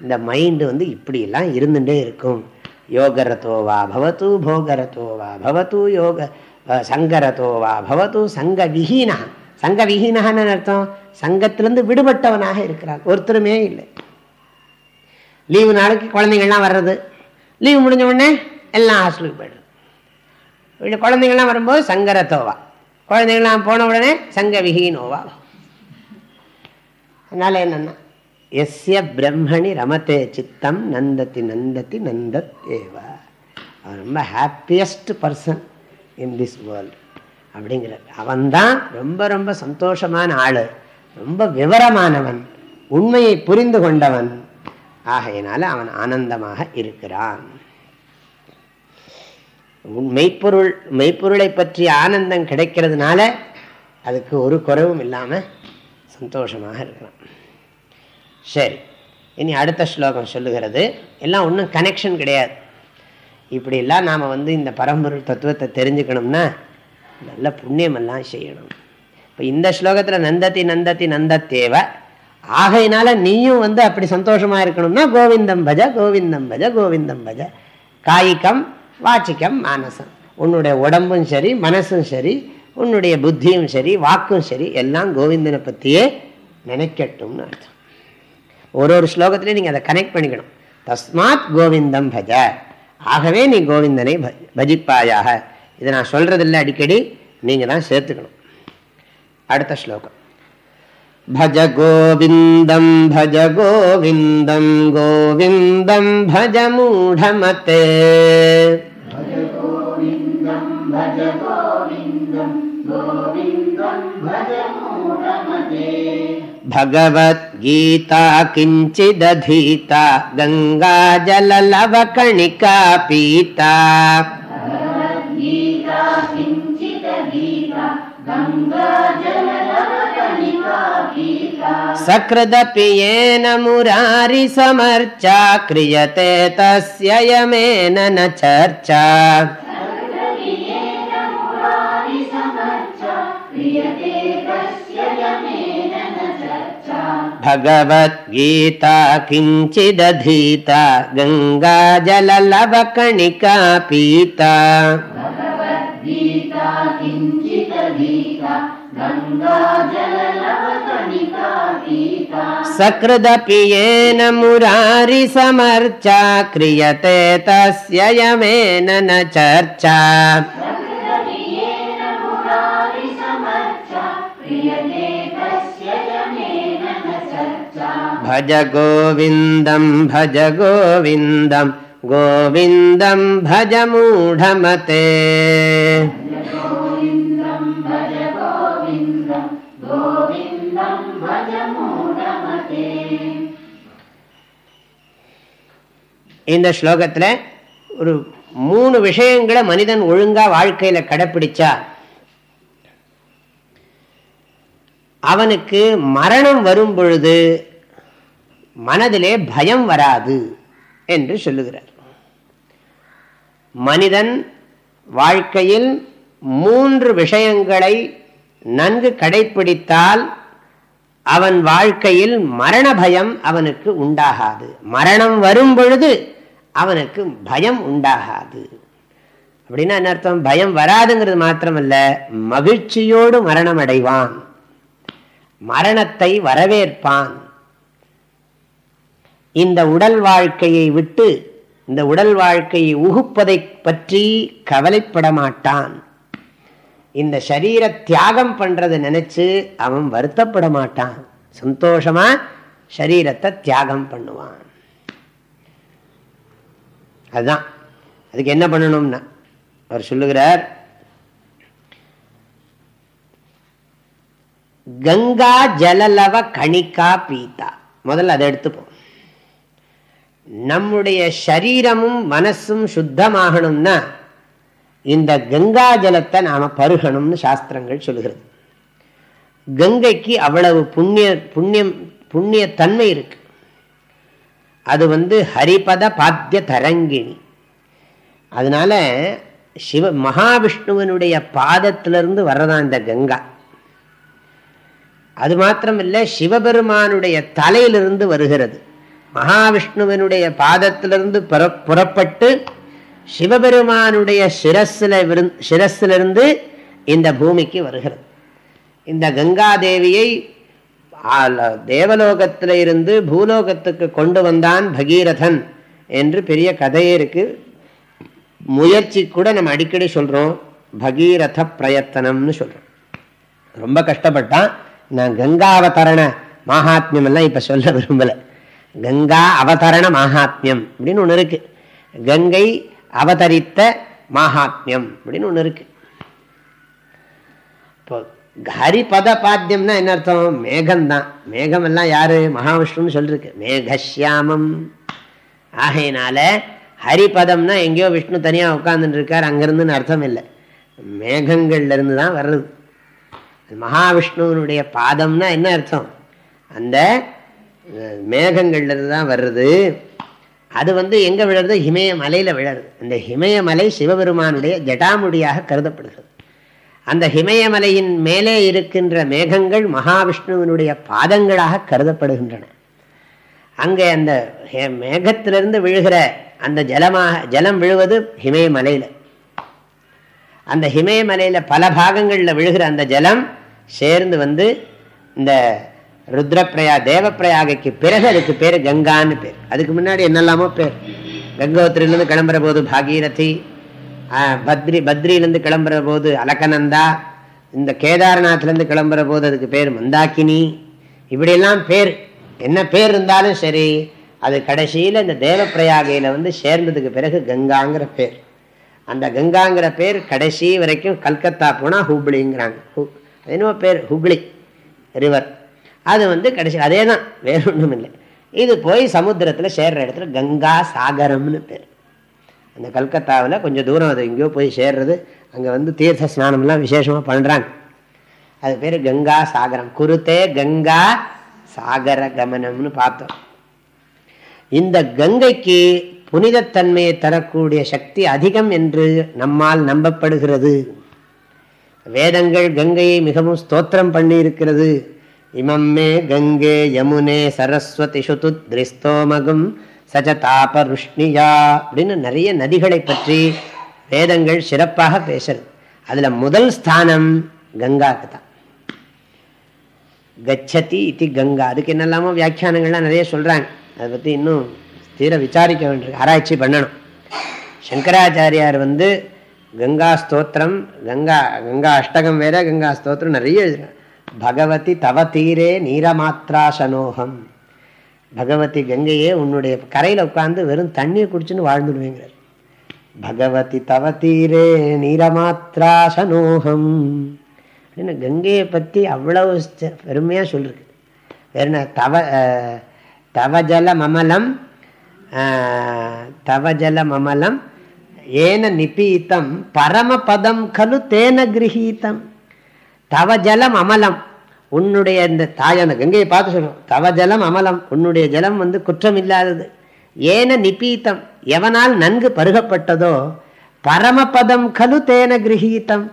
இந்த மைண்டு வந்து இப்படியெல்லாம் இருந்துட்டே இருக்கும். யோகரத்தோவா பவத்து போகரத்தோவா பவத்து யோக சங்கரத்தோவா பவத்து சங்க விஹீனா சங்க விஹீனான்னு அர்த்தம்? சங்கத்திலிருந்து விடுபட்டவனாக இருக்கிறான். ஒருத்தருமே இல்லை. லீவு நாளைக்கு குழந்தைங்கள்லாம் வர்றது. லீவு முடிஞ்ச உடனே எல்லாம் ஹாஸ்டலுக்கு போய்டும் இப்படி குழந்தைங்கள்லாம் வரும்போது சங்கரத்தோவா குழந்தைங்கள்லாம் போன உடனே சங்க விஹீனோவா அதனால என்னன்னா எஸ்ய பிரம்மணி ரமத்தே சித்தம் நந்தத்தி நந்தத்தி நந்தத் ஏவா அவன் ரொம்ப happiest person in this world அப்படிங்கிற அவன்தான் ரொம்ப ரொம்ப சந்தோஷமான ஆள். ரொம்ப விவரமானவன். உண்மையை புரிந்து கொண்டவன். ஆகையினால அவன் ஆனந்தமாக இருக்கிறான். மெய்ப்பொருள் மெய்ப்பொருளை பற்றிய ஆனந்தம் கிடைக்கிறதுனால அதுக்கு ஒரு குறைவும் இல்லாமல் சந்தோஷமாக இருக்கிறான். சரி. இனி அடுத்த ஸ்லோகம் சொல்லுகிறது. எல்லாம் ஒன்றும் கனெக்ஷன் கிடையாது. இப்படிலாம் நாம் வந்து இந்த பரம்பொருள் தத்துவத்தை தெரிஞ்சுக்கணும்னா நல்ல புண்ணியமெல்லாம் செய்யணும். இப்போ இந்த ஸ்லோகத்தில் நந்தத்தி நந்தத்தி நந்தத்தேவ. ஆகையினால நீயும் வந்து அப்படி சந்தோஷமாக இருக்கணும்னா கோவிந்தம் பஜ கோவிந்தம் பஜ கோவிந்தம் பஜ. காய்கம் வாச்சிக்கம் மானசம். உன்னுடைய உடம்பும் சரி மனசும் சரி உன்னுடைய புத்தியும் சரி வாக்கும் சரி எல்லாம் கோவிந்தனை பற்றியே நினைக்கட்டும்னு அர்த்தம். ஒரு ஒரு ஸ்லோகத்திலையும் நீங்கள் அதை கனெக்ட் பண்ணிக்கணும் தஸ்மாத் கோவிந்தம் பஜ ஆகவே நீ கோவிந்தனை பஜிப்பாயாக இதை நான் சொல்றதில்லை அடிக்கடி நீங்கள் தான் சேர்த்துக்கணும் அடுத்த ஸ்லோகம் भज गोविन्दं भज गोविन्दं गोविन्दं भज मूढमते भगवद्गीता किञ्चिदधीता गङ्गाजललवकणिका पीता सकृदपि येन मुरारिसमर्चा क्रियते तस्य यमेन न चर्चा भगवद्गीता किञ्चिदधीता गङ्गाजललवकणिका पीता सकृदपि येन मुरारिसमर्चा क्रियते तस्य यमेन न चर्चा भज गोविन्दं भज गोविन्दं गोविन्दं भज मूढमते இந்த ஸ்லோகத்தில் ஒரு மூணு விஷயங்களை மனிதன் ஒழுங்கா வாழ்க்கையில கடைப்பிடிச்சா அவனுக்கு மரணம் வரும் பொழுது மனதிலே பயம் வராது என்று சொல்லுகிறார். மனிதன் வாழ்க்கையில் மூன்று விஷயங்களை நன்கு கடைபிடித்தால் அவன் வாழ்க்கையில் மரண பயம் அவனுக்கு உண்டாகாது. மரணம் வரும் பொழுது அவனுக்கு பயம் உண்டாகாது. அப்படின்னா என்ன அர்த்தம்? பயம் வராதுங்கிறது மாத்திரமல்ல மகிழ்ச்சியோடு மரணம் அடைவான். மரணத்தை வரவேற்பான். இந்த உடல் வாழ்க்கையை விட்டு இந்த உடல் வாழ்க்கையை உகுப்பதை பற்றி கவலைப்பட மாட்டான். இந்த சரீர தியாகம் பண்றதை நினைச்சு அவன் வருத்தப்பட மாட்டான். சந்தோஷமா சரீரத்தை தியாகம் பண்ணுவான். அதுதான். அதுக்கு என்ன பண்ணணும்னா அவர் சொல்லுகிறார் கங்கா ஜலலவ கணிக்கா பீத்தா. முதல்ல அதை எடுத்துப்போம். நம்முடைய சரீரமும் மனசும் சுத்தமாகணும்னா இந்த கங்கா ஜலத்தை நாம பருகணும்னு சாஸ்திரங்கள் சொல்லுகிறது. கங்கைக்கு அவ்வளவு புண்ணிய புண்ணியம் புண்ணியத்தன்மை இருக்கு. அது வந்து ஹரிபத பாத்திய தரங்கிணி அதனால சிவ மகாவிஷ்ணுவனுடைய பாதத்திலிருந்து வர்றதான் இந்த கங்கா. அது மாத்திரம் இல்லை சிவபெருமானுடைய தலையிலிருந்து வருகிறது. மகாவிஷ்ணுவனுடைய பாதத்திலிருந்து புறப்பட்டு சிவபெருமானுடைய சிரஸில் சிரஸிலிருந்து இந்த பூமிக்கு வருகிறது. இந்த கங்காதேவியை தேவலோகத்தில் இருந்து பூலோகத்துக்கு கொண்டு வந்தான் பகீரதன் என்று பெரிய கதையே இருக்கு. முயற்சி கூட நம்ம அடிக்கடி சொல்கிறோம் பகீரத பிரயத்தனம்னு சொல்கிறோம் ரொம்ப கஷ்டப்பட்டான். நான் கங்கா அவதரண இப்போ சொல்ல விரும்பலை. கங்கா அவதரண மகாத்மியம் அப்படின்னு ஒண்ணு இருக்கு. கங்கை அவதரித்த மகாத்மியம் அப்படின்னு ஒண்ணு இருக்கு. இப்போ ஹரிபத பாத்தியம்னா என்ன அர்த்தம்? மேகம்தான். மேகம் எல்லாம் யாரு? மகாவிஷ்ணுன்னு சொல்லிருக்கு. மேகசியாமம் ஆகையினால ஹரிபதம்னா எங்கேயோ விஷ்ணு தனியா உட்கார்ந்துட்டு இருக்கார். அங்கிருந்துன்னு அர்த்தம் இல்லை. மேகங்கள்லேருந்து தான் வர்றது. மகாவிஷ்ணுவனுடைய பாதம்னா என்ன அர்த்தம்? அந்த மேகங்கள்லேருந்து தான் வர்றது. அது வந்து எங்க விழறது ஹிமய மலையில விழறது. அந்த ஹிமயமலை சிவபெருமானுடைய ஜடாமுடியாக கருதப்படுகிறது. அந்த ஹிமயமலையின் மேலே இருக்கின்ற மேகங்கள் மகாவிஷ்ணுவினுடைய பாதங்களாக கருதப்படுகின்றன. அங்கே அந்த மேகத்திலிருந்து விழுகிற அந்த ஜலமாக ஜலம் விழுவது ஹிமயமலையில் அந்த ஹிமயமலையில் பல பாகங்களில் விழுகிற அந்த ஜலம் சேர்ந்து வந்து இந்த ருத்ரப்பிரயா தேவப்பிரயாகைக்கு பிறகு அதுக்கு பேர் கங்கான்னு பேர். அதுக்கு முன்னாடி என்னெல்லாமோ பேர். கங்கோத்திரிலிருந்து கிளம்புற போது பாகீரதி பத்ரி பத்ரியிலேருந்து கிளம்புற போது அலக்கநந்தா இந்த கேதார்நாத்லேருந்து கிளம்புற போது அதுக்கு பேர் மந்தாக்கினி. இப்படியெல்லாம் பேர். என்ன பேர் இருந்தாலும் சரி அது கடைசியில் இந்த தேவப்பிரயாகையில் வந்து சேர்ந்ததுக்கு பிறகு கங்காங்கிற பேர். அந்த கங்காங்கிற பேர் கடைசி வரைக்கும் கல்கத்தா போனால் ஹூப்ளிங்கிறாங்க. என்னவோ பேர்? ஹுக்ளி ரிவர். அது வந்து கடைசி அதே தான் வேற ஒன்றும் இல்லை. இது போய் சமுத்திரத்தில் சேர்ற இடத்துல கங்கா சாகரம்னு பேர். அந்த கல்கத்தாவில் கொஞ்சம் தூரம் அது எங்கேயோ போய் சேர்றது அங்கே வந்து தீர்த்த ஸ்நானம்லாம் விசேஷமாக பண்ணுறாங்க அது பேர் கங்கா சாகரம். குருத்தே கங்கா சாகர கமனம்னு பார்த்தோம். இந்த கங்கைக்கு புனிதத்தன்மையை தரக்கூடிய சக்தி அதிகம் என்று நம்மால் நம்பப்படுகிறது. வேதங்கள் கங்கையை மிகவும் ஸ்தோத்திரம் பண்ணி இருக்கிறது இமம் மே கங்கே யமுனே சரஸ்வதி சுது திரிஸ்தோமகும் சஜ அப்படின்னு நிறைய நதிகளை பற்றி வேதங்கள் சிறப்பாக பேசுறது. அதுல முதல் ஸ்தானம் கங்காக்கு தான். கச்சதி இது கங்கா. அதுக்கு என்னெல்லாமோ வியாக்கியானங்கள்லாம் நிறைய சொல்றாங்க. அதை பத்தி இன்னும் தீர விசாரிக்க வேண்டிய ஆராய்ச்சி பண்ணணும். சங்கராச்சாரியார் வந்து கங்கா ஸ்தோத்திரம் கங்கா கங்கா அஷ்டகம் வேற கங்கா ஸ்தோத்திரம் நிறைய பகவதி தவ தீரே நீரமாத்ராசனோகம். பகவதி கங்கையே உன்னுடைய கரையில் உட்காந்து வெறும் தண்ணியை குடிச்சுன்னு வாழ்ந்துடுவேங்கிறார். பகவதி தவ தீரே நீரமாத்ராசனோகம். அப்படின்னு கங்கையை பற்றி அவ்வளவு பெருமையாக சொல்லிருக்கு. வேறு என்ன தவ தவஜல மமலம் தவஜல மமலம் ஏன நிபீத்தம் பரமபதம் கலு தேன கிரகீத்தம். தவ ஜலம் அமலம். உன்னுடைய இந்த தாயான கங்கையை பார்த்து சொல்லணும் தவ ஜலம் அமலம் உன்னுடைய ஜலம் வந்து குற்றம் இல்லாதது ஏன நிபீத்தம் எவனால் நன்கு பருகப்பட்டதோ பரமபதம் கலு தேன கிரகீத்தம்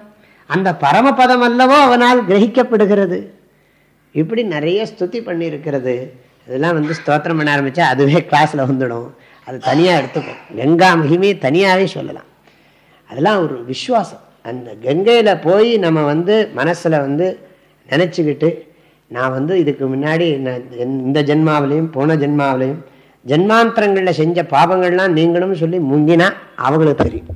அந்த பரமபதம் அல்லவோ அவனால் கிரகிக்கப்படுகிறது. இப்படி நிறைய ஸ்துதி பண்ணியிருக்கிறது. இதெல்லாம் வந்து ஸ்தோத்திரம் பண்ண ஆரம்பித்தா அதுவே கிளாஸில் வந்துடும். அது தனியாக எடுத்துக்கும். கங்கா மகிமே தனியாகவே சொல்லலாம். அதெல்லாம் ஒரு விஸ்வாசம். அந்த கங்கையில் போய் நம்ம வந்து மனசில் வந்து நினச்சிக்கிட்டு நான் வந்து இதுக்கு முன்னாடி இந்த ஜென்மாவிலையும் போன ஜென்மாவிலையும் ஜென்மாந்திரங்களில் செஞ்ச பாவங்கள்லாம் நீங்களும் சொல்லி முங்கினா அவங்களுக்கு தெரியும்.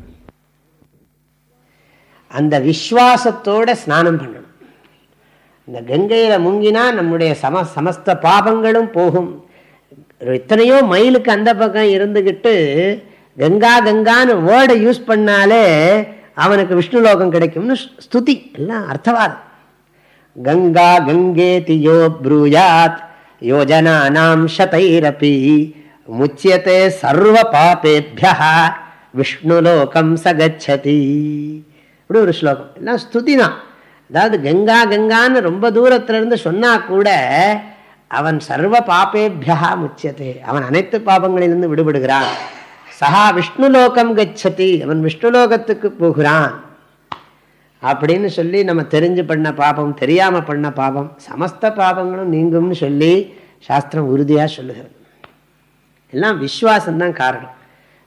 அந்த விஸ்வாசத்தோட ஸ்நானம் பண்ணணும். இந்த கங்கையில் முங்கினா நம்முடைய சம சமஸ்த பாபங்களும் போகும். எத்தனையோ மைலுக்கு அந்த பக்கம் இருந்துக்கிட்டு கங்கா கங்கான்னு வேர்டை யூஸ் பண்ணாலே அவனுக்கு விஷ்ணு லோகம் கிடைக்கும்னு ஸ்துதி எல்லாம் அர்த்தவாதம். கங்கா கங்கேதி யோ ப்ரூயாத் யோஜனானாம் சதைரப்பி முச்சியத்தை சர்வ பாப்பேபியா விஷ்ணுலோகம் சகச்சதி. இப்படி ஒரு ஸ்லோகம். எல்லாம் ஸ்துதி தான் அதாவது கங்கா கங்கான்னு ரொம்ப தூரத்திலிருந்து சொன்னா கூட அவன் சர்வ பாப்பேபியா முச்சியத்தை அவன் அனைத்து பாபங்களிலிருந்து விடுபடுகிறான். சஹா விஷ்ணுலோகம் கச்சதி அவன் விஷ்ணுலோகத்துக்கு போகிறான். அப்படின்னு சொல்லி நம்ம தெரிஞ்சு பண்ண பாபம் தெரியாம பண்ண பாபம் சமஸ்த பாபங்களும் நீங்கும்னு சொல்லி சாஸ்திரம் உறுதியா சொல்லுகிறது. எல்லாம் விஸ்வாசம்தான் காரணம்.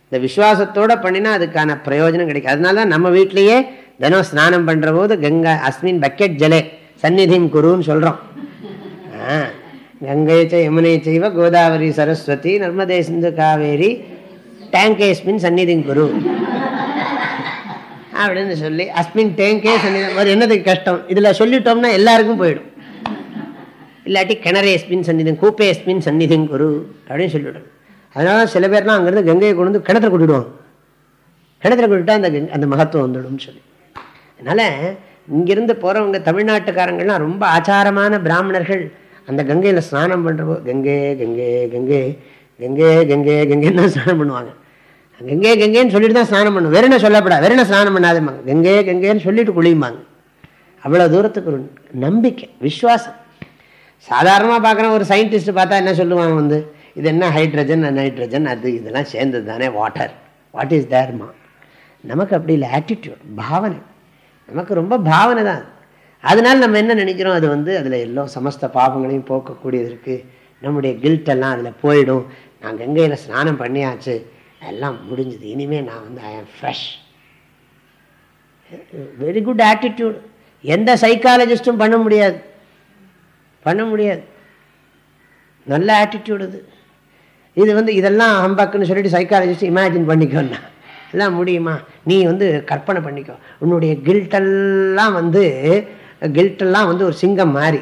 இந்த விஸ்வாசத்தோடு பண்ணினா அதுக்கான பிரயோஜனம் கிடைக்கும். அதனால தான் நம்ம வீட்லேயே தினம் ஸ்நானம் பண்ணுற போது கங்கா அஸ்மின் பக்கெட் ஜலே சந்நிதியும் குருன்னு சொல்கிறோம் கங்கை யமுனை செய்வ கோதாவரி சரஸ்வதி நர்மதே சிந்து காவேரி டேங்கேஸ்மின் சந்நிதிங் குரு. அப்படின்னு சொல்லி அஸ்மின் டேங்கே சந்நிதி மாதிரி என்னதுக்கு கஷ்டம்? இதில் சொல்லிட்டோம்னா எல்லாருக்கும் போயிடும். இல்லாட்டி கிணறேஸ்மின் சந்நிதி கூப்பேஸ்மின் சந்நிதிங் குரு அப்படின்னு சொல்லிவிடும். அதனால சில பேர்லாம் அங்கேருந்து கங்கையை கொண்டு வந்து கிணத்துல கூட்டிடுவாங்க. கிணத்துல கூட்டிட்டா அந்த அந்த மகத்துவம் வந்துடும் சொல்லி. அதனால் இங்கிருந்து போகிறவங்க தமிழ்நாட்டுக்காரங்கள்லாம் ரொம்ப ஆச்சாரமான பிராமணர்கள் அந்த கங்கையில் ஸ்நானம் பண்ணுறப்போ கங்கை கங்கை கங்கை கங்கே கங்கே கங்கைன்னு தான் ஸ்நானம் பண்ணுவாங்க. கங்கே கங்கைன்னு சொல்லிட்டு தான் ஸ்நானம் பண்ணும். வெறுனை என்ன சொல்லப்படா? வேற ஸ்நானம் பண்ணாதேம்பாங்க. கங்கே கங்கைன்னு சொல்லிட்டு குளியும்பாங்க. அவ்வளோ தூரத்துக்கு ஒரு நம்பிக்கை விஸ்வாசம் சாதாரணமாக பார்க்குற ஒரு சயின்டிஸ்ட் பார்த்தா என்ன சொல்லுவாங்க வந்து? இது என்ன ஹைட்ரஜன் நைட்ரஜன் அது இதெல்லாம் சேர்ந்தது தானே வாட்டர் வாட் இஸ் தேர்மா நமக்கு அப்படி இல்லை. ஆட்டிடியூட் பாவனை. நமக்கு ரொம்ப பாவனை தான். அதனால நம்ம என்ன நினைக்கிறோம்? அது வந்து அதில் எல்லாம் சமஸ்த பாவங்களையும் போக்கக்கூடியது இருக்குது நம்முடைய கில்ட்டெல்லாம் அதில் போயிடும். நான் கங்கையில் ஸ்நானம் பண்ணியாச்சு. எல்லாம் முடிஞ்சது. இனிமேல் நான் வந்து ஐ ஆம் ஃப்ரெஷ் வெரி குட் ஆட்டிடியூட் எந்த சைக்காலஜிஸ்ட்டும் பண்ண முடியாது. பண்ண முடியாது. நல்ல ஆட்டிடியூடு இது இது வந்து இதெல்லாம் ஹம்பக்குன்னு சொல்லிட்டு சைக்காலஜிஸ்ட் இமேஜின் பண்ணிக்கோன்னா. எல்லாம் முடியுமா? நீ வந்து கற்பனை பண்ணிக்கோ. உன்னுடைய கில்ட்டெல்லாம் வந்து கில்ட்டெல்லாம் வந்து ஒரு சிங்கம் மாதிரி.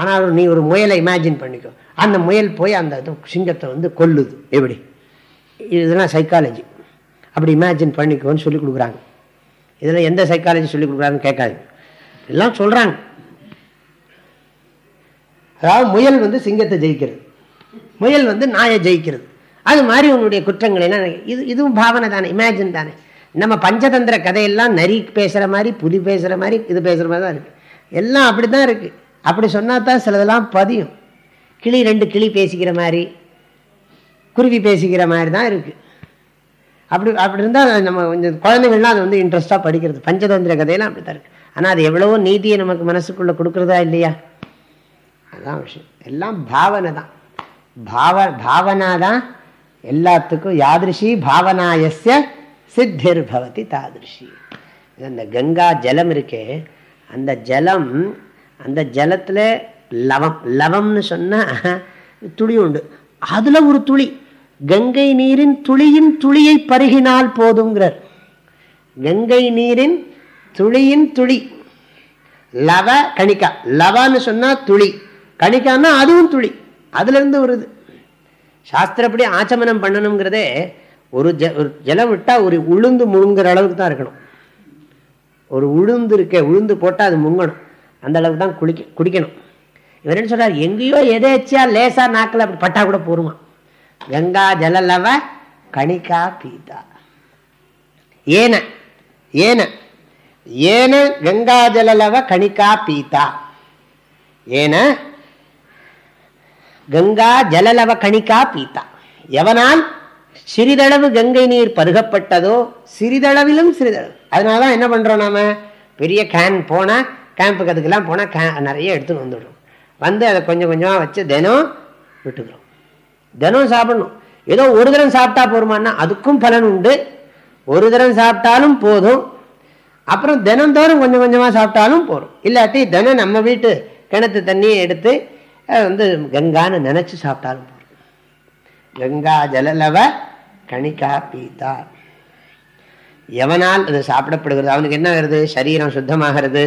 ஆனால் நீ ஒரு முயலை இமேஜின் பண்ணிக்கோ. அந்த முயல் போய் அந்த சிங்கத்தை வந்து கொல்லுது. எப்படி? இதெல்லாம் சைக்காலஜி அப்படி இமேஜின் பண்ணிக்கோன்னு சொல்லி கொடுக்குறாங்க. இதெல்லாம் எந்த சைக்காலஜி சொல்லி கொடுக்குறாங்கன்னு கேட்காது எல்லாம் சொல்கிறாங்க அதாவது முயல் வந்து சிங்கத்தை ஜெயிக்கிறது. முயல் வந்து நாயை ஜெயிக்கிறது. அது மாதிரி உன்னுடைய குற்றங்கள் என்ன? இது இதுவும் பாவனை தானே இமேஜின் தானே. நம்ம பஞ்சதந்திர கதையெல்லாம் நரி பேசுகிற மாதிரி புலி பேசுகிற மாதிரி இது பேசுகிற மாதிரி தான் இருக்குது எல்லாம் அப்படி தான் இருக்குது அப்படி சொன்னால் தான் சிலதெல்லாம் பதியும். கிளி ரெண்டு கிளி பேசிக்கிற மாதிரி குருவி பேசிக்கிற மாதிரி தான் இருக்குது அப்படி அப்படி இருந்தால் நம்ம கொஞ்சம் குழந்தைகள்லாம் அது வந்து இன்ட்ரெஸ்ட்டாக படிக்கிறது. பஞ்சதந்திர கதையெல்லாம் அப்படி தான் இருக்குது ஆனால் அது எவ்வளவோ நீதியை நமக்கு மனசுக்குள்ளே கொடுக்குறதா இல்லையா? அதுதான் விஷயம். எல்லாம் பாவனை தான். பாவ பாவனா தான் எல்லாத்துக்கும் யாதிருஷி பாவனாயச சித்திர் பவதி தாதிருஷி. அந்த கங்கா ஜலம் இருக்கே அந்த ஜலம் அந்த ஜலத்தில் லவம் லவம்னு சொன்னால் துளி உண்டு. அதில் ஒரு துளி. கங்கை நீரின் துளியின் துளியை பருகினால் போதுங்கிறார் கங்கை நீரின் துளியின் துளி. லவ கணிக்கா. லவன்னு சொன்னால் துளி. கணிக்கான்னா அதுவும் துளி. அதுலேருந்து வருது சாஸ்திரப்படி ஆச்சமனம் பண்ணணுங்கிறதே ஒரு ஜ ஒரு ஜலம் விட்டால் ஒரு உளுந்து முழுங்குற அளவுக்கு தான் இருக்கணும். ஒரு உளுந்து இருக்கே உளுந்து போட்டால் அது முங்கணும். அந்த அளவுக்கு தான் குளிக்க குடிக்கணும். இவர் என்ன சொல்கிறார் எங்கேயோ எதேச்சியா லேசா நாக்கில் அப்படி பட்டா கூட போருமா கங்கா ஜலலவ கணிகா பீதா. ஏன ஏன ஏன கங்கா ஜலலவ கணிகா பீதா. ஏன கங்கா ஜலலவ கணிகா பீதா. எவனால் சிறிதளவு கங்கை நீர் பருகப்பட்டதோ சிறிதளவிலும் சிறிதளவு. அதனாலதான் என்ன பண்றோம் நாம? பெரிய கேன் போனால் கேம்புக்கு அதுக்கெல்லாம் போனால் கே நிறைய எடுத்துன்னு வந்துடும். வந்து அதை கொஞ்சம் கொஞ்சமாக வச்சு தினம் விட்டுக்கிறோம். தினம் சாப்பிடணும். ஏதோ ஒரு தரம் சாப்பிட்டா போருமானா அதுக்கும் பலன் உண்டு. ஒரு தரம் சாப்பிட்டாலும் போதும். அப்புறம் தினந்தோறும் கொஞ்சம் கொஞ்சமாக சாப்பிட்டாலும் போதும். இல்லாட்டி தினம் நம்ம வீட்டு கிணத்து தண்ணியை எடுத்து வந்து கங்கான்னு நினச்சி சாப்பிட்டாலும் போதும். கங்கா ஜலலவ கணிக்கா பீத்தா எவனால் அது சாப்பிடப்படுகிறது? அவனுக்கு என்ன வருது சரீரம் சுத்தமாகிறது.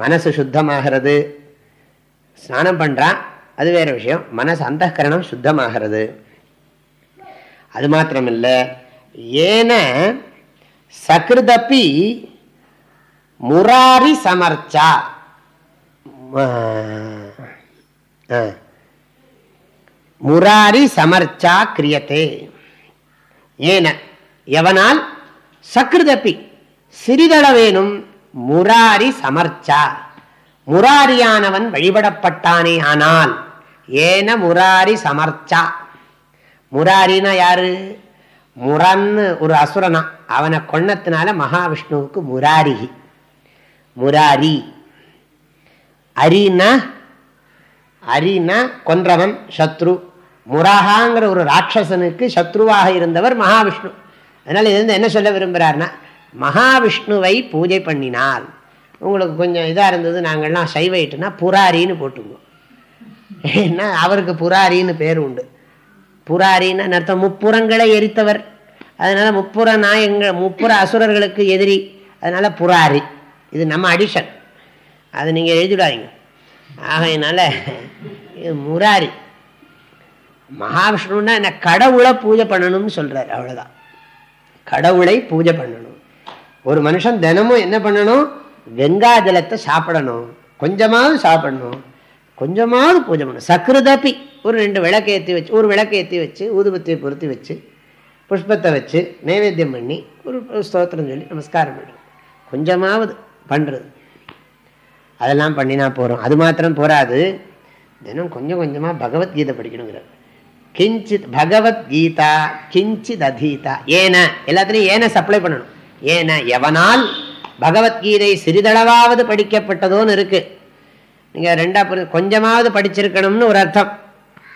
மனசு சுத்தமாகிறது. ஸ்நானம் பண்ணுறான் அது வேறு விஷயம். மனசு அந்த கரணம் சுத்தமாகிறது. அது மாத்திரமில்லை. ஏன சகிருதப்பி முராரி சமர்ச்சா. முராரி சமர்ச்சா கிரியத்தே. ஏன எவனால் சக்ருதப்பி சிறிதளவேனும் முராரி சமர்ச்சா. முராரியானவன் வழிபடப்பட்டானே ஆனால் ஏன முராரி சமர்ச்சா. முராரினா யாரு? முரன்னு ஒரு அசுரனா. அவனை கொன்னத்தினால மகாவிஷ்ணுவுக்கு முராரி. முராரி. அரினா அரினா கொன்றவன் சத்ரு. முராகாங்கிற ஒரு ராட்சசனுக்கு சத்ருவாக இருந்தவர் மகாவிஷ்ணு. அதனால் இது என்ன சொல்ல விரும்புகிறார்னா மகாவிஷ்ணுவை பூஜை பண்ணினால் உங்களுக்கு கொஞ்சம் இதாக இருந்தது நாங்கள்லாம் சைவைட்டுனா புராரின்னு போட்டுக்குவோம். ஏன்னா அவருக்கு புராரின்னு பேர் உண்டு. புராரின்னு அர்த்தம் முப்புறங்களை எரித்தவர். அதனால் முப்புற நாயங்கள் முப்புற அசுரர்களுக்கு எதிரி. அதனால் புராரி. இது நம்ம அடிஷன். அதை நீங்கள் எழுதிடாதீங்க. ஆகையினால இது முராரி. மகாவிஷ்ணுன்னா என்ன கடவுளை பூஜை பண்ணணும்னு சொல்கிறார் அவ்வளோதான் கடவுளை பூஜை பண்ணணும். ஒரு மனுஷன் தினமும் என்ன பண்ணணும்? வெங்கா ஜலத்தை சாப்பிடணும். கொஞ்சமாவது சாப்பிடணும். கொஞ்சமாவது பூஜை பண்ணணும். சக்கரதப்பி ஒரு ரெண்டு விளக்கு ஏற்றி வச்சு ஒரு விளக்கு ஏற்றி வச்சு ஊதுபத்தியை பொருத்தி வச்சு புஷ்பத்தை வச்சு நைவேத்தியம் பண்ணி ஒரு ஸ்தோத்திரம் சொல்லி நமஸ்காரம் பண்ணி கொஞ்சமாவது பண்ணுறது அதெல்லாம் பண்ணினா போகிறோம் அது மாத்திரம் போகாது தினம் கொஞ்சம் கொஞ்சமாக பகவத்கீதை படிக்கணுங்கிறார். கிஞ்சித் பகவத்கீதா கிஞ்சித் அதீதா ஏன. எல்லாத்துலேயும் ஏன சப்ளை பண்ணணும். ஏன எவனால் பகவத்கீதை சிறிதளவாவது படிக்கப்பட்டதோன்னு இருக்கு. நீங்கள் ரெண்டா கொஞ்சமாவது படிச்சிருக்கணும்னு ஒரு அர்த்தம்.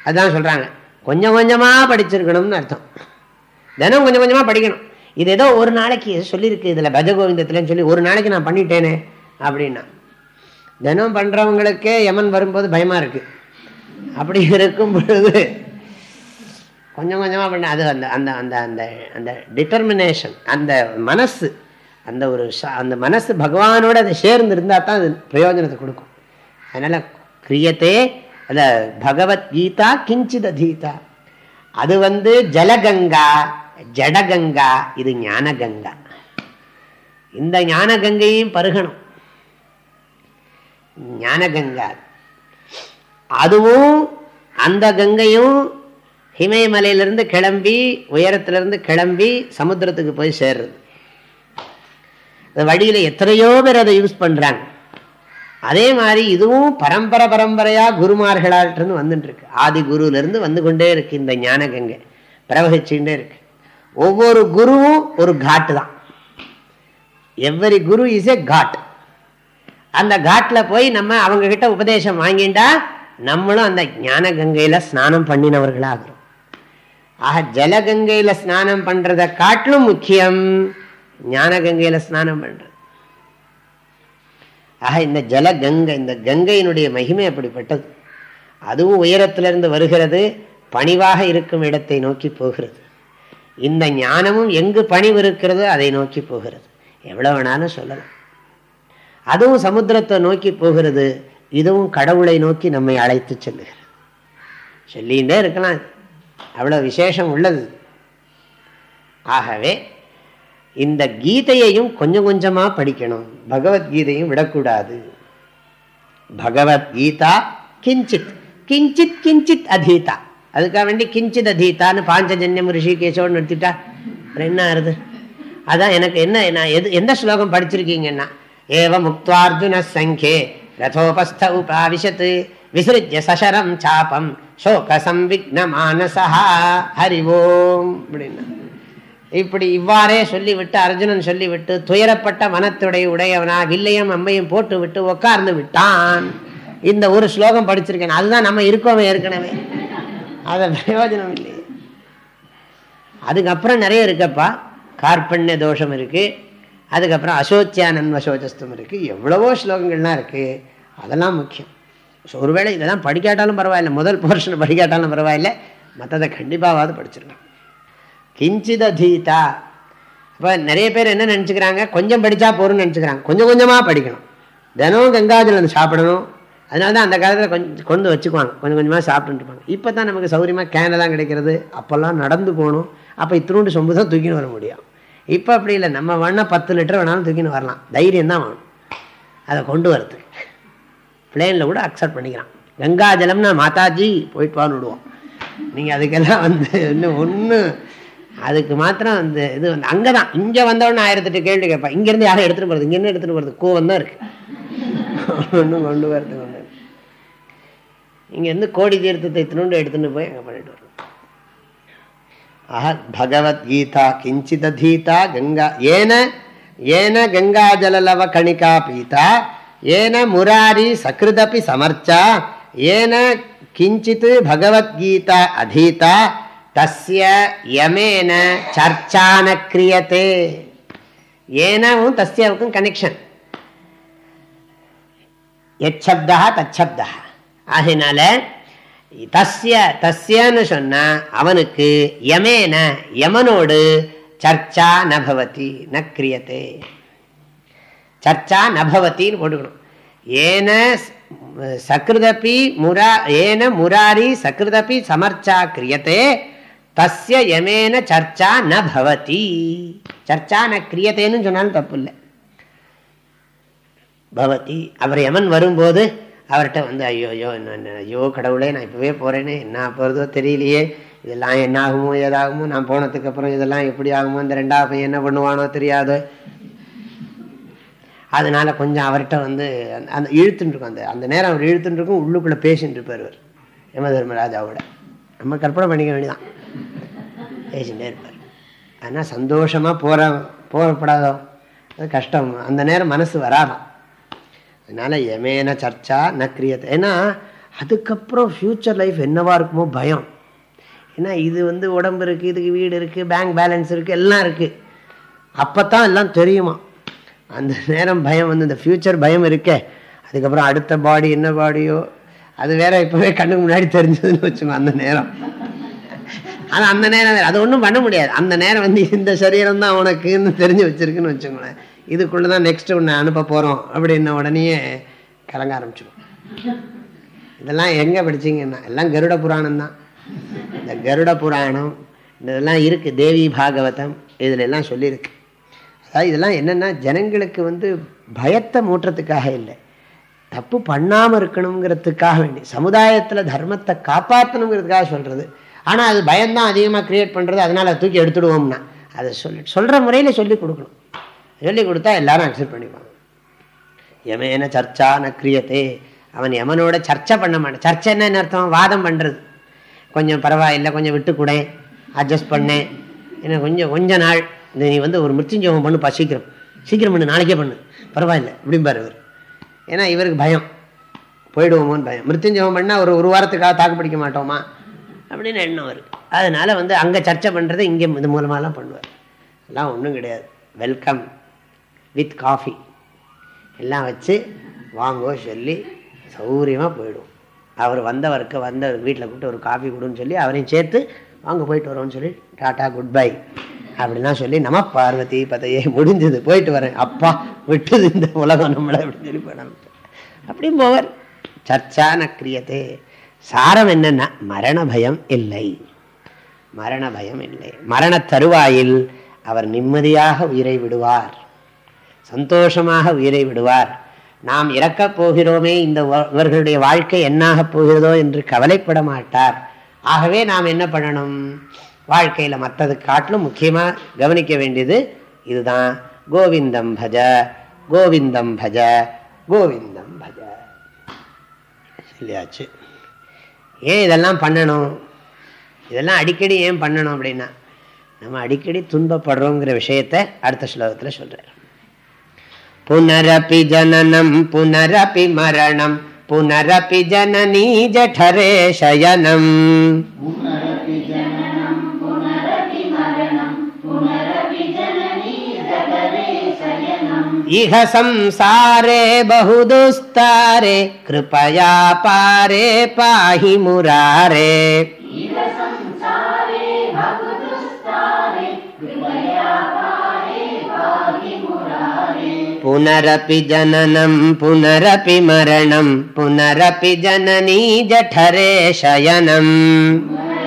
அதுதான் சொல்கிறாங்க கொஞ்சம் கொஞ்சமாக படிச்சிருக்கணும்னு அர்த்தம். தினம் கொஞ்சம் கொஞ்சமாக படிக்கணும். இது ஏதோ ஒரு நாளைக்கு சொல்லியிருக்கு இதில் பஜகோவிந்தத்துலன்னு சொல்லி ஒரு நாளைக்கு நான் பண்ணிட்டேனே அப்படின்னா. தினம் பண்ணுறவங்களுக்கே யமன் வரும்போது பயமாக இருக்குது அப்படி இருக்கும் பொழுது கொஞ்சம் கொஞ்சமாக பண்ண அது அந்த அந்த அந்த அந்த அந்த டிட்டர்மினேஷன் அந்த மனசு அந்த ஒரு அந்த மனசு பகவானோட அதை சேர்ந்து இருந்தால் தான் அது பிரயோஜனத்தை கொடுக்கும். அதனால் கிரியத்தே அந்த பகவத்கீதா கிஞ்சித தீதா. அது வந்து ஜலகங்கா ஜடகங்கா இது ஞானகங்கா. இந்த ஞானகங்கையும் பருகணும். ஞானகங்கா. அதுவும் அந்த கங்கையும் ஹிமயமலையிலிருந்து கிளம்பி உயரத்திலிருந்து கிளம்பி சமுத்திரத்துக்கு போய் சேர்றது. வழியில் எத்தனையோ பேர் அதை யூஸ் பண்ணுறாங்க அதே மாதிரி இதுவும் பரம்பரை பரம்பரையாக குருமார்களால்ட்டு வந்துட்டுருக்கு ஆதி குருலேருந்து வந்து கொண்டே இருக்கு இந்த ஞானகங்கை. பிரவகிச்சுட்டே இருக்கு. ஒவ்வொரு குருவும் ஒரு காட்டு தான். Every guru is a god அந்த காட்டில் போய் நம்ம அவங்கக்கிட்ட உபதேசம் வாங்கிட்டா நம்மளும் அந்த ஞான கங்கையில் ஸ்நானம் பண்ணினவர்களாகிறோம் ஆக ஜலகங்கையில் ஸ்நானம் பண்ணுறதை காட்டிலும் முக்கியம் ஞான கங்கையில் ஸ்நானம் பண்ணுறது ஆக இந்த ஜலகங்கை இந்த கங்கையினுடைய மகிமை அப்படிப்பட்டது. அதுவும் உயரத்திலிருந்து வருகிறது பணிவாக இருக்கும் இடத்தை நோக்கி போகிறது. இந்த ஞானமும் எங்கு பணிவு இருக்கிறதோ அதை நோக்கி போகிறது. எவ்வளோ வேணாலும் சொல்லலாம். அதுவும் சமுத்திரத்தை நோக்கி போகிறது இதுவும் கடவுளை நோக்கி நம்மை அழைத்து செல்லுகிறது. சொல்லிகிட்டே இருக்கலாம். அவ்வளோ விசேஷம் உள்ளது. ஆகவே இந்த கீதையையும் கொஞ்சம் கொஞ்சமாக படிக்கணும். பகவத்கீதையும் விடக்கூடாது. பகவத்கீதா கிஞ்சித் கிஞ்சித் கிஞ்சித் அதீதா. அதுக்காக வேண்டி கிஞ்சித் அதீதான்னு பாஞ்சஜன்யம் ரிஷிகேஷோடு எடுத்துட்டா. என்ன ஆறுது? அதான் எனக்கு என்ன நான் எது எந்த ஸ்லோகம் படிச்சிருக்கீங்கன்னா ஏவ முக்துவார்ஜுன சங்கே ரதோபஸ்த உபாவிஷத்து விசிறிய சசரம் சாபம். சோக சம்விக்ன மானசா ஹரி ஓம் அப்படின்னா. இப்படி இவ்வாறே சொல்லிவிட்டு அர்ஜுனன் சொல்லிவிட்டு துயரப்பட்ட மனத்துடைய உடையவனா வில்லையும் அம்மையும் போட்டு விட்டு உட்கார்ந்து விட்டான். இந்த ஒரு ஸ்லோகம் படிச்சிருக்கேன். அதுதான் நம்ம இருக்கோமே ஏற்கனவே. அதை பிரயோஜனம் இல்லையே. அதுக்கப்புறம் நிறைய இருக்கப்பா. கார்பண்ய தோஷம் இருக்கு. அதுக்கப்புறம் அசோச்சியா நன்மசோஜஸ்தம் இருக்கு. எவ்வளவோ ஸ்லோகங்கள்லாம் இருக்கு. அதெல்லாம் முக்கியம். ஒருவேளை இதெல்லாம் படிக்காட்டாலும் பரவாயில்ல. முதல் போர்ஷனை படிக்காட்டாலும் பரவாயில்ல. மற்றதை கண்டிப்பாவது படிச்சிருக்கேன் கிஞ்சித தீதா இப்போ நிறைய பேர் என்ன நினச்சிக்கிறாங்க? கொஞ்சம் படித்தா போகிறோம்னு நினச்சிக்கிறாங்க. கொஞ்சம் கொஞ்சமாக படிக்கணும். தினமும் கங்காஜலம் சாப்பிடணும். அதனால தான் அந்த காலத்தில் கொஞ்சம் கொண்டு வச்சுக்குவாங்க. கொஞ்சம் கொஞ்சமாக சாப்பிட்டுருப்பாங்க இப்போ தான் நமக்கு சௌகரியமாக கேனெல்லாம் கிடைக்கிறது. அப்போல்லாம் நடந்து போகணும். அப்போ இத்தினோண்டு சொம்பு தான் தூக்கின்னு வர முடியும். இப்போ அப்படி இல்லை. நம்ம வேணால் பத்து லிட்டர் வேணாலும் தூக்கின்னு வரலாம். தைரியம் தான் வேணும். அதை கொண்டு வரது பிளேனில் கூட அக்செப்ட் பண்ணிக்கிறான். கங்காஜலம்னா மாதாஜி போயிட்டு வான்னு விடுவோம். நீங்கள் அதுக்கெல்லாம் வந்து இன்னும் ஒன்று அதுக்கு மாத்திரம் அந்த இது வந்து அங்கே தான் இங்கே வந்தவொடனே ஆயிரத்தெட்டு கேள்வி கேட்பேன். இங்கேருந்து யாரும் எடுத்துகிட்டு போகிறது இங்கேருந்து எடுத்துகிட்டு போகிறது கோவம் தான் இருக்குது ஒன்றும் கொண்டு வரது ஒன்று இங்கேருந்து கோடி தீர்த்தத்தை திருண்டு எடுத்துகிட்டு போய் அங்கே பண்ணிட்டு வரணும். ஆஹா பகவத்கீதா கிஞ்சிதீதா கங்கா ஏன ஏன கங்காஜலலவ கணிகா பீதா ஏன முராரி சகிருதப்பி சமர்ச்சா ஏன கிஞ்சித் பகவத்கீதா அதீதா தஸ்ய யமேன சர்ச்சான கிரியத்தே ஏனவும் தஸ்யாவுக்கும் கனெக்ஷன் எச்சப்தா தச்சப்தா ஆகினால தஸ்ய தஸ்யன்னு சொன்னா அவனுக்கு யமேன யமனோடு சர்ச்சா நபவதி ந கிரியத்தே சர்ச்சா நபவத்தின்னு போட்டுக்கணும். ஏன சக்ருதப்பி முரா ஏன முராரி சக்ருதப்பி சமர்ச்சா கிரியத்தே தஸ்ய யமேன சர்ச்சா ந பவதி. சர்ச்சா ந கிரியத்தேன்னு சொன்னாலும் தப்பு இல்லை பவதி அவர் யமன் வரும்போது அவர்கிட்ட வந்து ஐயோ ஐயோ என்ன ஐயோ கடவுளே நான் இப்போவே போகிறேனே என்ன போகிறதோ தெரியலையே இதெல்லாம் என்ன ஆகுமோ ஏதாகுமோ நான் போனதுக்கு அப்புறம் இதெல்லாம் எப்படி ஆகுமோ இந்த ரெண்டாவது பையன் என்ன பண்ணுவானோ தெரியாதோ அதனால் கொஞ்சம் அவர்கிட்ட வந்து அந்த இழுத்துட்டுருக்கும் அந்த அந்த நேரம் அவர் இழுத்துட்டுருக்கும் உள்ளுக்குள்ளே பேசிட்டு இருப்பார் அவர் யம தர்மராஜாவோட. நம்ம கற்பனை பண்ணிக்க வேண்டியதான் பேசிகிட்டே இருப்பார். ஆனால் சந்தோஷமாக போகிற போகப்படாதோ? அது கஷ்டம். அந்த நேரம் மனசு வராதான் அதனால் எமேன சர்ச்சா ந கிரியத்தை ஏன்னா அதுக்கப்புறம் ஃப்யூச்சர் லைஃப் என்னவாக இருக்குமோ பயம். ஏன்னா இது வந்து உடம்பு இருக்குது இதுக்கு வீடு இருக்குது பேங்க் பேலன்ஸ் இருக்குது எல்லாம் இருக்குது அப்போ தான் எல்லாம் தெரியுமா? அந்த நேரம் பயம் வந்து இந்த ஃப்யூச்சர் பயம் இருக்கே. அதுக்கப்புறம் அடுத்த பாடி என்ன பாடியோ அது வேற இப்போவே கண்ணுக்கு முன்னாடி தெரிஞ்சதுன்னு வச்சுக்கோ அந்த நேரம். ஆனால் அந்த நேரம் அது ஒன்றும் பண்ண முடியாது. அந்த நேரம் வந்து இந்த சரீரம் தான் உனக்குன்னு தெரிஞ்சு வச்சிருக்குன்னு வச்சுக்கோங்களேன். இதுக்குள்ளே தான் நெக்ஸ்ட் ஒன்று அனுப்ப போகிறோம் அப்படின்ன உடனேயே கலங்க ஆரம்பிச்சிடும் இதெல்லாம் எங்கே படிச்சிங்கன்னா எல்லாம் கருட புராணம் தான். இந்த கருட புராணம் இதெல்லாம் இருக்குது தேவி பாகவதம் இதில் எல்லாம் சொல்லியிருக்கு. அதாவது இதெல்லாம் என்னென்னா ஜனங்களுக்கு வந்து பயத்தை மூட்டுறதுக்காக இல்லை. தப்பு பண்ணாமல் இருக்கணுங்கிறதுக்காக வேண்டி சமுதாயத்தில் தர்மத்தை காப்பாற்றணுங்கிறதுக்காக சொல்கிறது ஆனால் அது பயம்தான் அதிகமாக க்ரியேட் பண்ணுறது அதனால் அதை தூக்கி எடுத்துடுவோம்னா. அதை சொல்லி சொல்கிற முறையில் சொல்லி கொடுக்கணும். சொல்லி கொடுத்தா எல்லாரும் அக்செப்ட் பண்ணிப்பாங்க. யமேன சர்ச்சா ந கிரியத்தே அவன் யமனோட சர்ச்சை பண்ண மாட்டான். சர்ச்சை என்ன அர்த்தம்? வாதம் பண்ணுறது கொஞ்சம் பரவாயில்லை கொஞ்சம் விட்டு கூட அட்ஜஸ்ட் பண்ணேன் என்ன கொஞ்சம் கொஞ்ச நாள். நீ வந்து ஒரு மிருத்யுஞ்சோகம் பண்ணுப்பா சீக்கிரம். சீக்கிரம் பண்ணு நாளைக்கே பண்ணு. பரவாயில்ல அப்படிம்பார் இவர் ஏன்னா இவருக்கு பயம். போயிடுவோமோன்னு பயம். மிருத்யுஞ்சோகம் பண்ணால் ஒரு ஒரு வாரத்துக்காக தாக்கு பிடிக்க மாட்டோமா? அப்படின்னு எண்ணம் வரும் அதனால் வந்து அங்கே சர்ச்சை பண்ணுறது இங்கே இது மூலமாகலாம் பண்ணுவார். எல்லாம் ஒன்றும் கிடையாது. வெல்கம் வித் காஃபி எல்லாம் வச்சு வாங்கோ சொல்லி சௌகரியமாக போயிடும் அவர் வந்தவருக்கு வந்த வீட்டில் கூப்பிட்டு ஒரு காஃபி கொடுன்னு சொல்லி அவரையும் சேர்த்து வாங்க போயிட்டு வரோம்னு சொல்லி டாட்டா குட் பை அப்படிலாம் சொல்லி நம்ம பார்வதி பதையே முடிஞ்சது போயிட்டு வரேன். அப்பா விட்டுது இந்த உலகம் நம்மளை அப்படின்னு சொல்லி போயிடலாம் அப்படியும் போவர். சர்ச்சான கிரியத்தே. சாரம் என்னன்னா மரண பயம் இல்லை. மரண பயம் இல்லை. மரண தருவாயில் அவர் நிம்மதியாக உயிரை விடுவார். சந்தோஷமாக உயிரை விடுவார். நாம் இறக்கப் போகிறோமே இந்த இவர்களுடைய வாழ்க்கை என்னாகப் போகிறதோ என்று கவலைப்பட மாட்டார். ஆகவே நாம் என்ன பண்ணணும்? வாழ்க்கையில் மற்றது காட்டிலும் முக்கியமாக கவனிக்க வேண்டியது இதுதான். கோவிந்தம் பஜ கோவிந்தம் பஜ கோவிந்தம் பஜ. சொல்லியாச்சு. ஏன் இதெல்லாம் பண்ணணும்? இதெல்லாம் அடிக்கடி ஏன் பண்ணணும் அப்படின்னா நம்ம அடிக்கடி துன்பப்படுறோங்கிற விஷயத்தை அடுத்த ஸ்லோகத்தில் சொல்கிறார் புனரப்பி ஜனனம் புனரப்பி மரணம் புனரப்பி ஜனனி ஜடரே சயனம். इह संसारे बहुदुस्तारे कृपया पारे पाहि मुरारे। पुनरपि जननं पुनरपि मरणं पुनरपि जननी जठरे शयनम्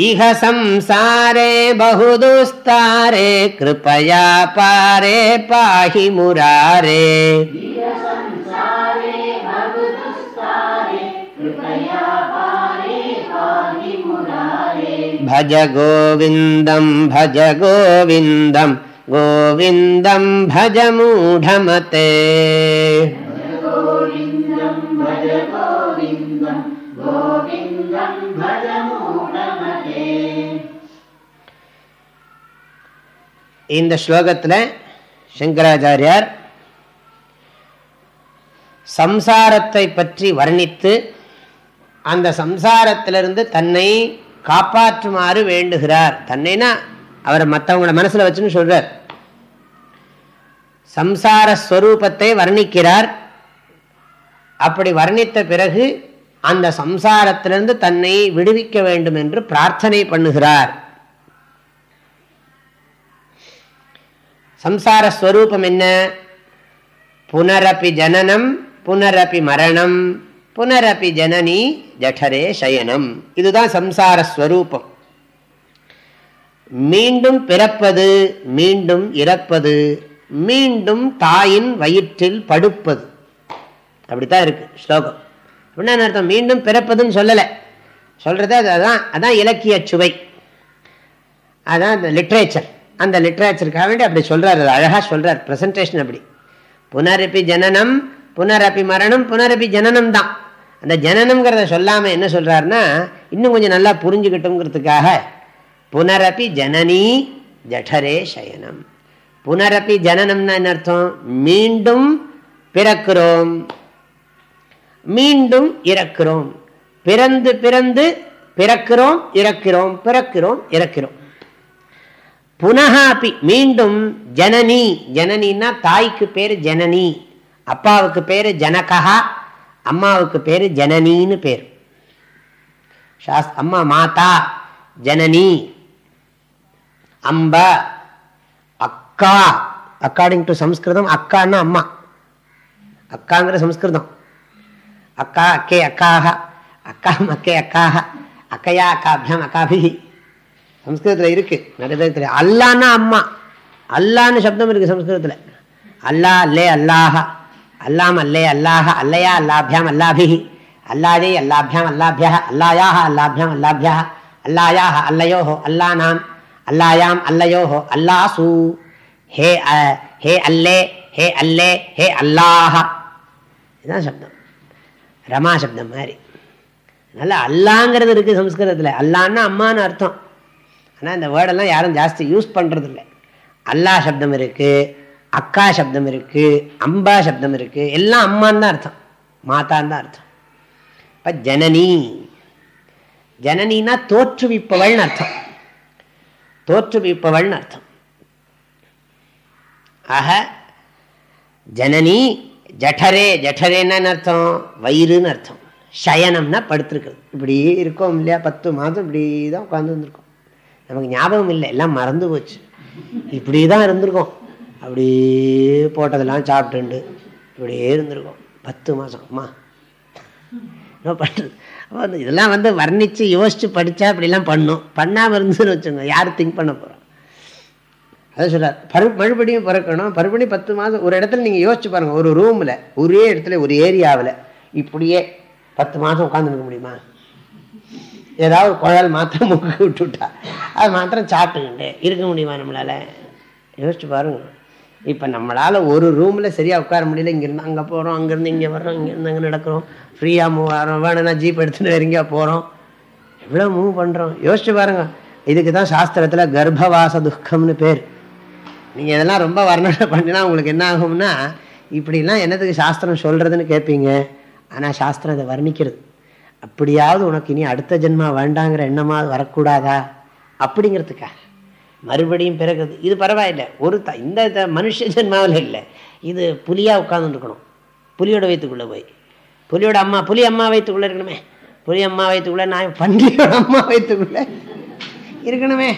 इह संसारे बहुदुस्तारे कृपया पारे पाहि मुरारे। भज गोविन्दं भज गोविन्दं गोविन्दं भज मूढमते இந்த ஸ்லோகத்தில் சங்கராச்சாரியார் சம்சாரத்தை பற்றி வர்ணித்து அந்த சம்சாரத்திலிருந்து தன்னை காப்பாற்றுமாறு வேண்டுகிறார். தன்னைனா அவரை மற்றவங்கள மனசில் வச்சுன்னு சொல்கிறார் சம்சார ஸ்வரூபத்தை வர்ணிக்கிறார். அப்படி வர்ணித்த பிறகு அந்த சம்சாரத்திலிருந்து தன்னை விடுவிக்க வேண்டும் என்று பிரார்த்தனை பண்ணுகிறார். சம்சார ஸ்வரூபம் என்ன? புனரப்பி ஜனனம் புனரப்பி மரணம் புனரப்பி ஜனனி ஜடரே சயனம். இதுதான் சம்சார ஸ்வரூபம் மீண்டும் பிறப்பது மீண்டும் இறப்பது மீண்டும் தாயின் வயிற்றில் படுப்பது. அப்படித்தான் இருக்கு ஸ்லோகம். என்ன அர்த்தம்? மீண்டும் பிறப்பதுன்னு சொல்லலை. சொல்றது அதான் அதான் இலக்கிய சுவை. அதான் இந்த லிட்ரேச்சர் அந்த லிட்ரேச்சருக்காக வேண்டி அப்படி சொல்றாரு அழகா சொல்கிறார் பிரசன்டேஷன் அப்படி. புனரப்பி ஜனனம் புனரப்பி மரணம் புனரப்பி ஜனனம் தான். அந்த ஜனனம்ங்கிறத சொல்லாமல் என்ன சொல்றாருன்னா இன்னும் கொஞ்சம் நல்லா புரிஞ்சுக்கிட்டோங்கிறதுக்காக புனரப்பி ஜனனி ஜடரே சயனம். புனரப்பி ஜனனம்னா என்ன அர்த்தம்? மீண்டும் பிறக்கிறோம். மீண்டும் இறக்கிறோம். பிறந்து பிறந்து பிறக்கிறோம் இறக்கிறோம் பிறக்கிறோம் இறக்கிறோம். புனகாப்பி மீண்டும் ஜனனி. ஜனனின்னா தாய்க்கு பேர் ஜனனி. அப்பாவுக்கு பேர் ஜனகா அம்மாவுக்கு பேர் ஜனனின்னு பேர். அம்மா மாதா ஜனனி. அம்ப அக்கா. அக்கார்டிங் டு சம்ஸ்கிருதம் அக்கான்னா அம்மா. அக்காங்கிற சம்ஸ்கிருதம். அக்கா அக்கே அக்காக அக்கா மக்கே அக்காக அக்கையா அக்காபியம் அக்காபி சம்ஸ்கிருதத்தில் இருக்குது நிறைய அல்லான்னா அம்மா. அல்லான்னு சப்தம் இருக்கு சம்ஸ்கிருதத்தில். அல்லா அல்லே அல்லாஹா. அல்லாம் அல்லே அல்லாஹ. அல்லையா அல்லாபியாம் அல்லாபிஹி அல்லாதே அல்லாபியாம் அல்லாபியா அல்லாயாக அல்லாபியாம் அல்லாபியா அல்லாயாக அல்லையோஹோ அல்லானாம் அல்லாயாம் அல்லையோஹோ அல்லாசு ஹே ஹே அல்லே ஹே அல்லே ஹே அல்லாஹ. இதுதான் சப்தம். ரமா சப்தம் மாதிரி. அதனால் அல்லாங்கிறது இருக்குது சம்ஸ்கிருதத்தில். அல்லான்னா அம்மான்னு அர்த்தம். ஆனால் இந்த வேர்டெல்லாம் யாரும் ஜாஸ்தி யூஸ் பண்ணுறது இல்லை அல்லா சப்தம் இருக்குது அக்கா சப்தம் இருக்குது அம்பா சப்தம் இருக்குது எல்லாம் அம்மான்னு தான் அர்த்தம். மாதான் தான் அர்த்தம். இப்போ ஜனனி. ஜனனின்னா தோற்றுவிப்பவள்னு அர்த்தம். தோற்றுவிப்பவள்னு அர்த்தம். ஆக ஜனனி ஜடரே ஜடரேன்னு அர்த்தம்? வயிறுன்னு அர்த்தம். சயனம்னா படுத்துருக்குது இப்படி இருக்கோம் இல்லையா? பத்து மாதம் இப்படி தான் உட்காந்துருக்கோம் நமக்கு ஞாபகம் இல்லை. எல்லாம் மறந்து போச்சு. இப்படி தான் இருந்திருக்கோம். அப்படியே போட்டதெல்லாம் சாப்பிட்டுண்டு இப்படியே இருந்திருக்கோம். பத்து மாதம் அம்மா என்ன பண்ணுறது அப்போ இதெல்லாம் வந்து வர்ணித்து யோசித்து படித்தா இப்படிலாம் பண்ணும். பண்ணாமல் இருந்துன்னு வச்சுங்க யார் திங்க் பண்ண போகிறோம் அதை சொல்கிறார் பரு மறுபடியும் பிறக்கணும். மறுபடியும் பத்து மாதம் ஒரு இடத்துல நீங்கள் யோசிச்சு பாருங்கள் ஒரு ரூமில் ஒரே இடத்துல ஒரு ஏரியாவில் இப்படியே பத்து மாதம் உட்காந்துருக்க முடியுமா? ஏதாவது குழல் மாத்திரம் முக்கு விட்டுவிட்டா. அது மாத்திரம் சாப்பிட்டுக்கிண்டு. இருக்க முடியுமா நம்மளால்? யோசிச்சு பாருங்க. இப்போ நம்மளால் ஒரு ரூமில் சரியாக உட்கார முடியல. இங்கேருந்து அங்கே போகிறோம் அங்கேருந்து இங்கே வர்றோம் இங்கேருந்து அங்கே நடக்கிறோம். ஃப்ரீயாக மூவ் ஆகிறோம் வேணும்னா ஜீப் எடுத்துன்னு எங்கேயா போகிறோம் எவ்வளோ மூவ் பண்ணுறோம் யோசிச்சு பாருங்கள் இதுக்கு தான் சாஸ்திரத்தில் கர்ப்பவாச துக்கம்னு பேர். நீங்கள் இதெல்லாம் ரொம்ப வர்ணனை பண்ணினா உங்களுக்கு என்ன ஆகும்னா இப்படிலாம் என்னதுக்கு சாஸ்திரம் சொல்கிறதுன்னு கேட்பீங்க ஆனால் சாஸ்திரம் அதை வர்ணிக்கிறது. அப்படியாவது உனக்கு இனி அடுத்த ஜென்மா வேண்டாங்கிற எண்ணமா வரக்கூடாதா? அப்படிங்கிறதுக்காக. மறுபடியும் பிறகுது இது பரவாயில்லை. ஒரு த இந்த மனுஷ ஜென்மாவில் இல்லை. இது புலியாக உட்காந்துருக்கணும் புலியோட வயிற்றுக்குள்ளே போய். புலியோட அம்மா புலி அம்மா வயிற்றுக்குள்ளே இருக்கணுமே. புலி அம்மா வயிற்றுக்குள்ளே நான் பன்றியோட அம்மா வயிற்றுக்குள்ளே இருக்கணுமே.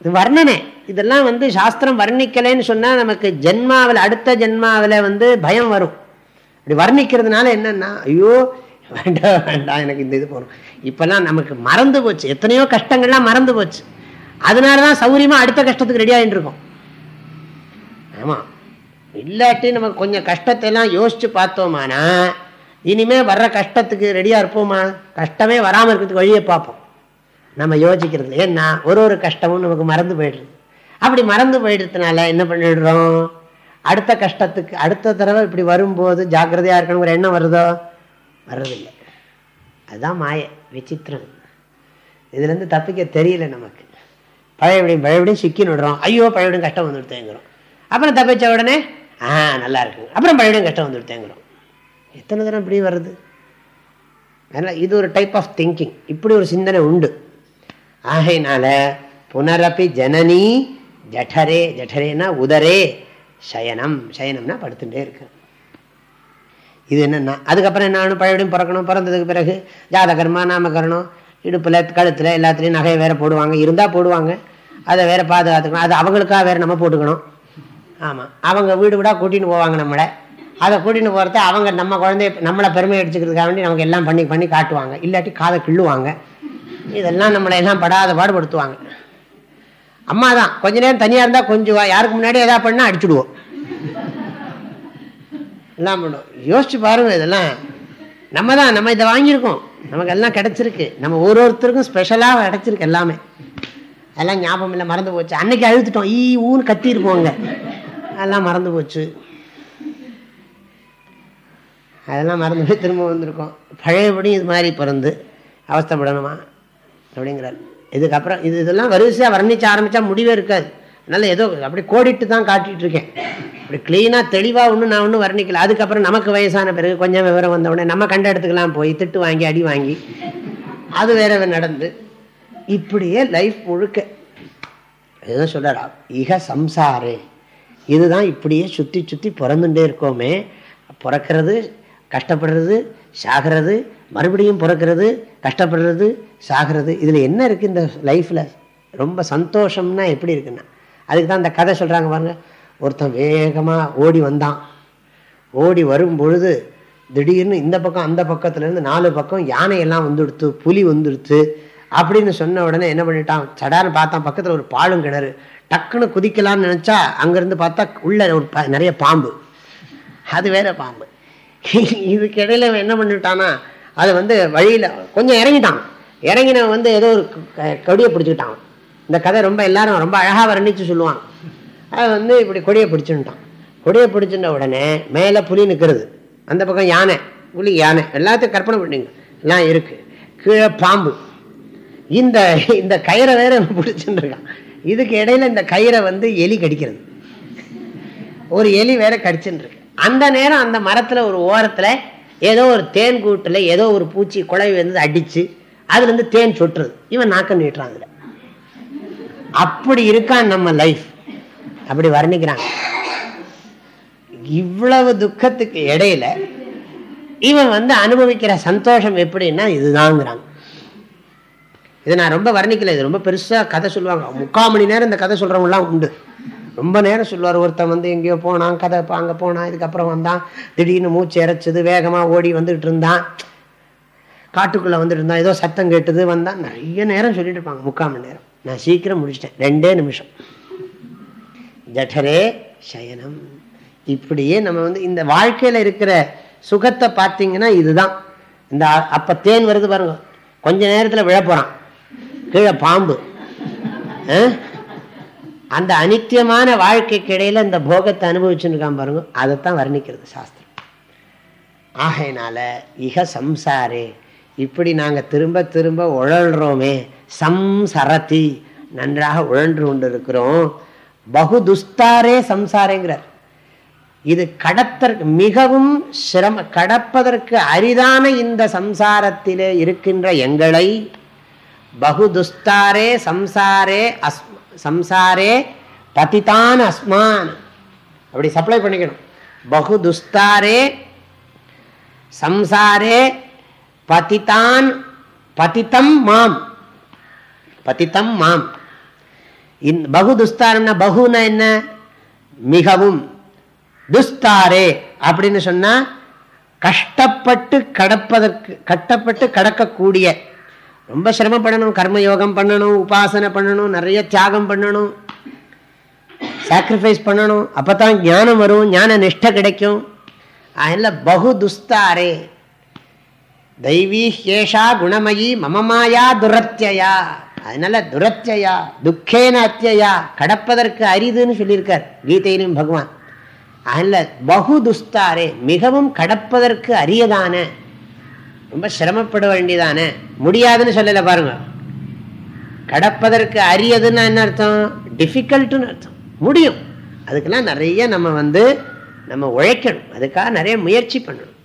இது வர்ணனை. இதெல்லாம் வந்து சாஸ்திரம் வர்ணிக்கலைன்னு சொன்னால் நமக்கு ஜென்மாவில் அடுத்த ஜென்மாவில் வந்து பயம் வரும். இப்படி வர்ணிக்கிறதுனால என்னன்னா ஐயோ வேண்டாம் வேண்டாம் எனக்கு இந்த இது போகணும் இப்போல்லாம் நமக்கு மறந்து போச்சு. எத்தனையோ கஷ்டங்கள்லாம் மறந்து போச்சு. அதனால தான் சௌரியமாக அடுத்த கஷ்டத்துக்கு ரெடி ஆகிட்டு இருக்கோம். ஆமாம் இல்லாட்டி நம்ம கொஞ்சம் கஷ்டத்தை எல்லாம் யோசித்து பார்த்தோமானா இனிமே வர்ற கஷ்டத்துக்கு ரெடியாக இருப்போமா? கஷ்டமே வராமல் இருக்கிறதுக்கு வழியை பார்ப்போம். நம்ம யோசிக்கிறது ஏன்னா ஒரு ஒரு கஷ்டமும் நமக்கு மறந்து போயிடுது. அப்படி மறந்து போயிடுறதுனால என்ன பண்ணிடுறோம்? அடுத்த கஷ்டத்துக்கு அடுத்த தடவை இப்படி வரும்போது ஜாக்கிரதையாக இருக்கணுங்கிற எண்ணம் வருதோ? வர்றதில்லை. அதுதான் மாய விசித்திரம். இதுலேருந்து தப்பிக்க தெரியல நமக்கு. பழையபடியும் பழையபடியும் சிக்கி விடுறோம். ஐயோ பழையபடியும் கஷ்டம் வந்துட்டு தேங்குறோம் அப்புறம் தப்பிச்ச உடனே ஆ நல்லா இருக்குங்க அப்புறம் பழையபடியும் கஷ்டம் வந்துட்டு தேங்குறோம் எத்தனை தடவை இப்படி வருது? அதனால் இது ஒரு டைப் ஆஃப் திங்கிங் இப்படி ஒரு சிந்தனை உண்டு. ஆகையினால புனரப்பி ஜனனி ஜடரே ஜடரேனா உதரே. சயனம் சயனம்னா படுத்துட்டே இருக்கேன் இது என்னென்னா அதுக்கப்புறம் என்ன ஆகணும்? பழையபடியும் பிறக்கணும். பிறந்ததுக்கு பிறகு ஜாதகர்மா நாமகரணம் இடுப்பில் கழுத்தில் எல்லாத்துலேயும் நகையை வேற போடுவாங்க. இருந்தால் போடுவாங்க. அதை வேறு பாதுகாத்துக்கணும். அது அவங்களுக்காக வேறு நம்ம போட்டுக்கணும். ஆமாம் அவங்க வீடு வீடாக கூட்டின்னு போவாங்க நம்மளை. அதை கூட்டின்னு போகிறத அவங்க நம்ம குழந்தைய நம்மளை பெருமை அடிச்சுக்கிறதுக்காக வேண்டி நமக்கு எல்லாம் பண்ணி பண்ணி காட்டுவாங்க. இல்லாட்டி காதை கிள்ளுவாங்க. இதெல்லாம் நம்மளை எல்லாம் படாத பாடுபடுத்துவாங்க. அம்மா தான் கொஞ்ச நேரம் தனியாக இருந்தால் கொஞ்சம் யாருக்கு முன்னாடி எதாவது பண்ணால் அடிச்சுடுவோம். எல்லாம் பண்ணுவோம். யோசிச்சு பாருங்க இதெல்லாம் நம்ம தான் நம்ம இதை வாங்கியிருக்கோம். நமக்கு எல்லாம் கிடச்சிருக்கு. நம்ம ஒரு ஒருத்தருக்கும் ஸ்பெஷலாக கிடச்சிருக்கு எல்லாமே. அதெல்லாம் ஞாபகம் இல்லை. மறந்து போச்சு. அன்னைக்கு அழுத்துட்டோம் ஈ ஊன்னு கத்திருப்போங்க அதெல்லாம் மறந்து போச்சு. அதெல்லாம் மறந்து போய் திரும்ப வந்திருக்கோம். பழையபடியும் இது மாதிரி பிறந்து அவஸ்தப்படணுமா? அப்படிங்கிறார். இதுக்கப்புறம் இது இதெல்லாம் வரிசையாக வர்ணிச்சு ஆரம்பித்தா முடிவே இருக்காது. அதனால் ஏதோ அப்படி கோடிட்டு தான் காட்டிகிட்டு இருக்கேன். அப்படி க்ளீனாக தெளிவாக ஒன்றும் நான் ஒன்றும் வர்ணிக்கல. அதுக்கப்புறம் நமக்கு வயசான பிறகு கொஞ்சம் விவரம் வந்த உடனே நம்ம கண்ட இடத்துக்கெல்லாம் போய் திட்டு வாங்கி அடி வாங்கி. அது வேற நடந்து. இப்படியே லைஃப் முழுக்க. இதுதான் சொல்கிறா இக சம்சாரு. இதுதான் இப்படியே சுற்றி சுற்றி பிறந்துட்டே இருக்கோமே. பிறக்கிறது கஷ்டப்படுறது சாகிறது மறுபடியும் பிறக்கிறது கஷ்டப்படுறது சாகிறது. இதில் என்ன இருக்குது இந்த லைஃப்பில் ரொம்ப சந்தோஷம்னா எப்படி இருக்குன்னா அதுக்கு தான் இந்த கதை சொல்கிறாங்க பாருங்க. ஒருத்தன் வேகமாக ஓடி வந்தான். ஓடி வரும் பொழுது திடீர்னு இந்த பக்கம் அந்த பக்கத்துலேருந்து நாலு பக்கம் யானையெல்லாம் வந்துடுத்து புலி வந்துடுத்து அப்படின்னு சொன்ன உடனே என்ன பண்ணிட்டான்? சடான்னு பார்த்தான். பக்கத்தில் ஒரு பாலும் கிணறு. டக்குன்னு குதிக்கலாம்னு நினச்சா அங்கேருந்து பார்த்தா உள்ள ஒரு நிறைய பாம்பு. அது வேற பாம்பு. இதுக்கு இடையில என்ன பண்ணிட்டானா அதை வந்து வழியில் கொஞ்சம் இறங்கிட்டான். இறங்கினவன் வந்து ஏதோ ஒரு கொடியை பிடிச்சிக்கிட்டான். இந்த கதை ரொம்ப எல்லாரும் ரொம்ப அழகாக வர்ணித்து சொல்லுவான் அது வந்து இப்படி கொடியை பிடிச்சுட்டான் கொடியை பிடிச்சிட்ட உடனே மேலே புலி நிற்கிறது அந்த பக்கம் யானை புலி யானை. எல்லாத்தையும் கற்பனை பண்ணிங்க எல்லாம் இருக்குது கீழே பாம்பு. இந்த இந்த கயிறை வேற பிடிச்சுருக்கான் இதுக்கு இடையில இந்த கயிறை வந்து எலி கடிக்கிறது. ஒரு எலி வேற கடிச்சுருக்கு அந்த நேரம் அந்த மரத்தில் ஒரு ஓரத்தில் ஏதோ ஒரு தேன் கூட்டில் ஏதோ ஒரு பூச்சி குழவி வந்து அடித்து அதுலேருந்து தேன் சொட்டுறது. இவன் நாக்கம் நீட்டுறான் அதில். அப்படி இருக்கான் நம்ம லைஃப் அப்படி வர்ணிக்கிறாங்க. இவ்வளவு துக்கத்துக்கு இடையில இவன் வந்து அனுபவிக்கிற சந்தோஷம் எப்படின்னா இதுதாங்கிறாங்க. இதை நான் ரொம்ப வர்ணிக்கல இது ரொம்ப பெருசாக கதை சொல்லுவாங்க. முக்கால் மணி நேரம் இந்த கதை சொல்கிறவங்களாம் உண்டு. ரொம்ப நேரம் சொல்லுவார். ஒருத்தன் வந்து எங்கேயோ போனான் கதை அங்கே போனான் இதுக்கப்புறம் வந்தான். திடீர்னு மூச்சு இறைச்சது வேகமாக ஓடி வந்துட்டு இருந்தான். காட்டுக்குள்ளே வந்துட்டு இருந்தான். ஏதோ சத்தம் கேட்டது வந்தான். நிறைய நேரம் சொல்லிட்டு இருப்பாங்க முக்கால் மணி நேரம். நான் சீக்கிரம் முடிச்சிட்டேன். ரெண்டே நிமிஷம். ஜடரே சயனம். இப்படியே நம்ம வந்து இந்த வாழ்க்கையில் இருக்கிற சுகத்தை பார்த்தீங்கன்னா இதுதான். இந்த அப்போ தேன் வருது பாருங்க. கொஞ்ச நேரத்தில் விழப்போகிறான் கீழே பாம்பு. அந்த அனித்தியமான வாழ்க்கைக்கு இடையில இந்த போகத்தை அனுபவிச்சுருக்கான் பாருங்க. அதைத்தான் வர்ணிக்கிறது சாஸ்திரம். ஆகையினால இக சம்சாரே இப்படி நாங்கள் திரும்ப திரும்ப உழல்றோமே சம்சரதி நன்றாக உழன்று கொண்டு இருக்கிறோம் பகு துஸ்தாரே சம்சாரேங்கிறார். இது கடத்தற்கு மிகவும் சிரம கடப்பதற்கு அரிதான இந்த சம்சாரத்திலே இருக்கின்ற எங்களை பகுதுஸ்தாரே சம்சாரே அஸ் சம்சாரே பதித்தான் அஸ்மான். அப்படி சப்ளை பண்ணிக்கணும். பகு துஸ்தாரே சம்சாரே பதித்தான் பதித்தம் மாம். பதித்தம் மாம். இன் பகு துஸ்தாரம்னா பகுனா என்ன? மிகவும். துஸ்தாரே அப்படின்னு சொன்னா கஷ்டப்பட்டு கடப்பதற்கு கட்டப்பட்டு கடக்கக்கூடிய ரொம்ப சிரமப்படணும் கர்மயோகம் பண்ணணும் உபாசனை பண்ணணும் நிறைய தியாகம் பண்ணணும் சாக்ரிஃபைஸ் பண்ணணும். அப்போ தான் ஞானம் வரும் ஞான நிஷ்டை கிடைக்கும். அதில் பகு துஸ்தாரே. தெய்வீ ஹேஷா குணமயி மமமாயா துரத்தியா அதனால துரத்தியா துக்கேன அத்தியா கடப்பதற்கு அரிதுன்னு சொல்லியிருக்கார் கீதையிலும் பகவான். அதில் பகு துஸ்தாரே மிகவும் கடப்பதற்கு அரியதான ரொம்ப சிரமப்பட வேண்டியதானே? முடியாதுன்னு சொல்லலை பாருங்க. கடப்பதற்கு அரியதுன்னா என்ன அர்த்தம்? டிஃபிகல்ட்டுன்னு அர்த்தம். முடியும். அதுக்கெல்லாம் நிறைய நம்ம வந்து நம்ம உழைக்கணும். அதுக்காக நிறைய முயற்சி பண்ணணும்.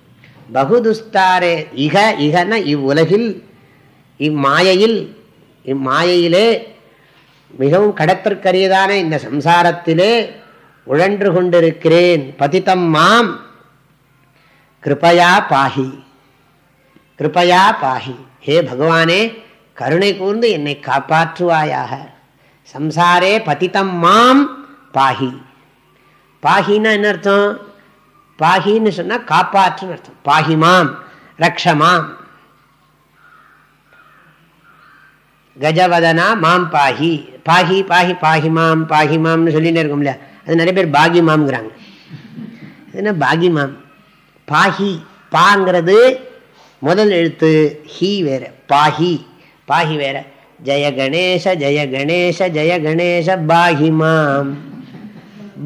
பகுதுஸ்தாரே இக இகன இவ்வுலகில் இம்மாயையில் இம்மாயையிலே மிகவும் கடப்பிற்கரியதான இந்த சம்சாரத்திலே உழன்று கொண்டிருக்கிறேன். பதித்தம் மாம். கிருபையா பாகி கிருப்பையா பாகி ஹே பகவானே கருணை கூர்ந்து என்னை காப்பாற்றுவாயாக। சம்சாரே பதித்தம் மாம் பாகி பாகின்னா என்ன அர்த்தம்? பாகின்னு சொன்னால் காப்பாற்றுன்னு அர்த்தம்। பாகிமாம் ரக்ஷமாம் கஜவதனா மாம் பாகி பாகி பாகி பாகிமாம் பாகிமாம்னு சொல்லிட்டு இருக்கும் இல்லையா அது நிறைய பேர் பாகிமாம்ங்கிறாங்க என்ன பாகிமாம் பாகி பாங்கிறது முதல் எழுத்து ஹி வேற பாஹி. பாஹி வேற ஜெய கணேச ஜெய கணேச ஜெய கணேச பாகிமாம்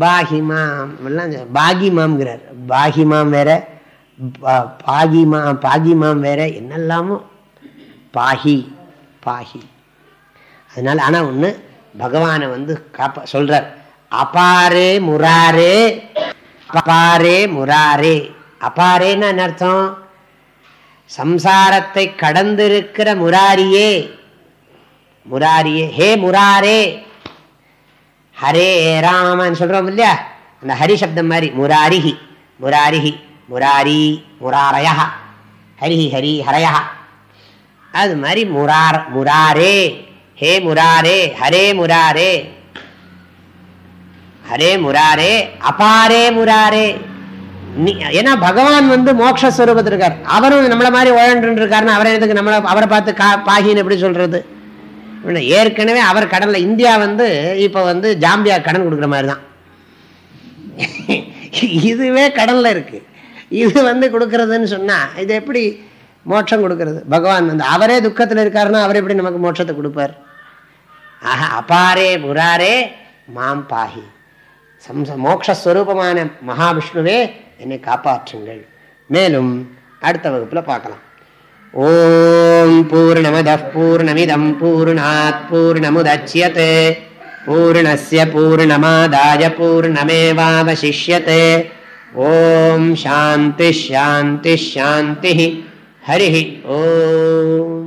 பாகிமாம் எல்லாம் பாகிமாம்ங்கிறார் பாகிமாம் வேற பாகிமா பாகிமாம் வேற என்னெல்லாமோ. பாஹி பாஹி. அதனால ஆனால் ஒன்று பகவானை வந்து காப்பா சொல்றார் அபாரே முராரே அபாரே முராரே. அபாரேன்னு என்ன அர்த்தம்? சம்சாரத்தை கடந்திருக்கிற முராரியே முராரியே ஹே முராரே ஹரே ராமன் சொல்கிறோம் இல்லையா? அந்த ஹரி சப்தம் மாதிரி முராரிஹி முராரிஹி முராரி முராரயா ஹரிஹி ஹரி ஹரயா. அது மாதிரி முரார் முராரே ஹே முராரே ஹரே முராரே ஹரே முராரே அபாரே முராரே. ஏன்னா பகவான் வந்து மோக்ஷஸ்வரூபத்தில் இருக்கார். அவரும் நம்மளை மாதிரி உழன்று இருக்காருன்னு அவரை எதுக்கு நம்மளை அவரை பார்த்து கா பாகின்னு எப்படி சொல்றது? ஏற்கனவே அவர் கடலில் இந்தியா வந்து இப்போ வந்து ஜாம்பியா கடன் கொடுக்குற மாதிரி தான் இதுவே கடலில் இருக்கு. இது வந்து கொடுக்கறதுன்னு சொன்னால் இது எப்படி மோட்சம் கொடுக்கறது? பகவான் வந்து அவரே துக்கத்தில் இருக்காருன்னா அவர் எப்படி நமக்கு மோட்சத்தை கொடுப்பார்? ஆஹா அபாரே புராரே மாம் பாகி. சம்ச மோக்ஷஸ்வரூபமான மகாவிஷ்ணுவே என்னை காப்பாற்றுங்கள். மேலும் அடுத்த வகுப்பில் பார்க்கலாம். ஓம் பூர்ணமத பூர்ணமிதம் பூர்ணாத் பூர்ணமுதட்சியते பூர்ணஸ்ய பூர்ணமாதாய பூர்ணமேவாவசிஷ்யते ஓம் சாந்தி ஷாந்தி ஷாந்தி ஹரி ஓம்.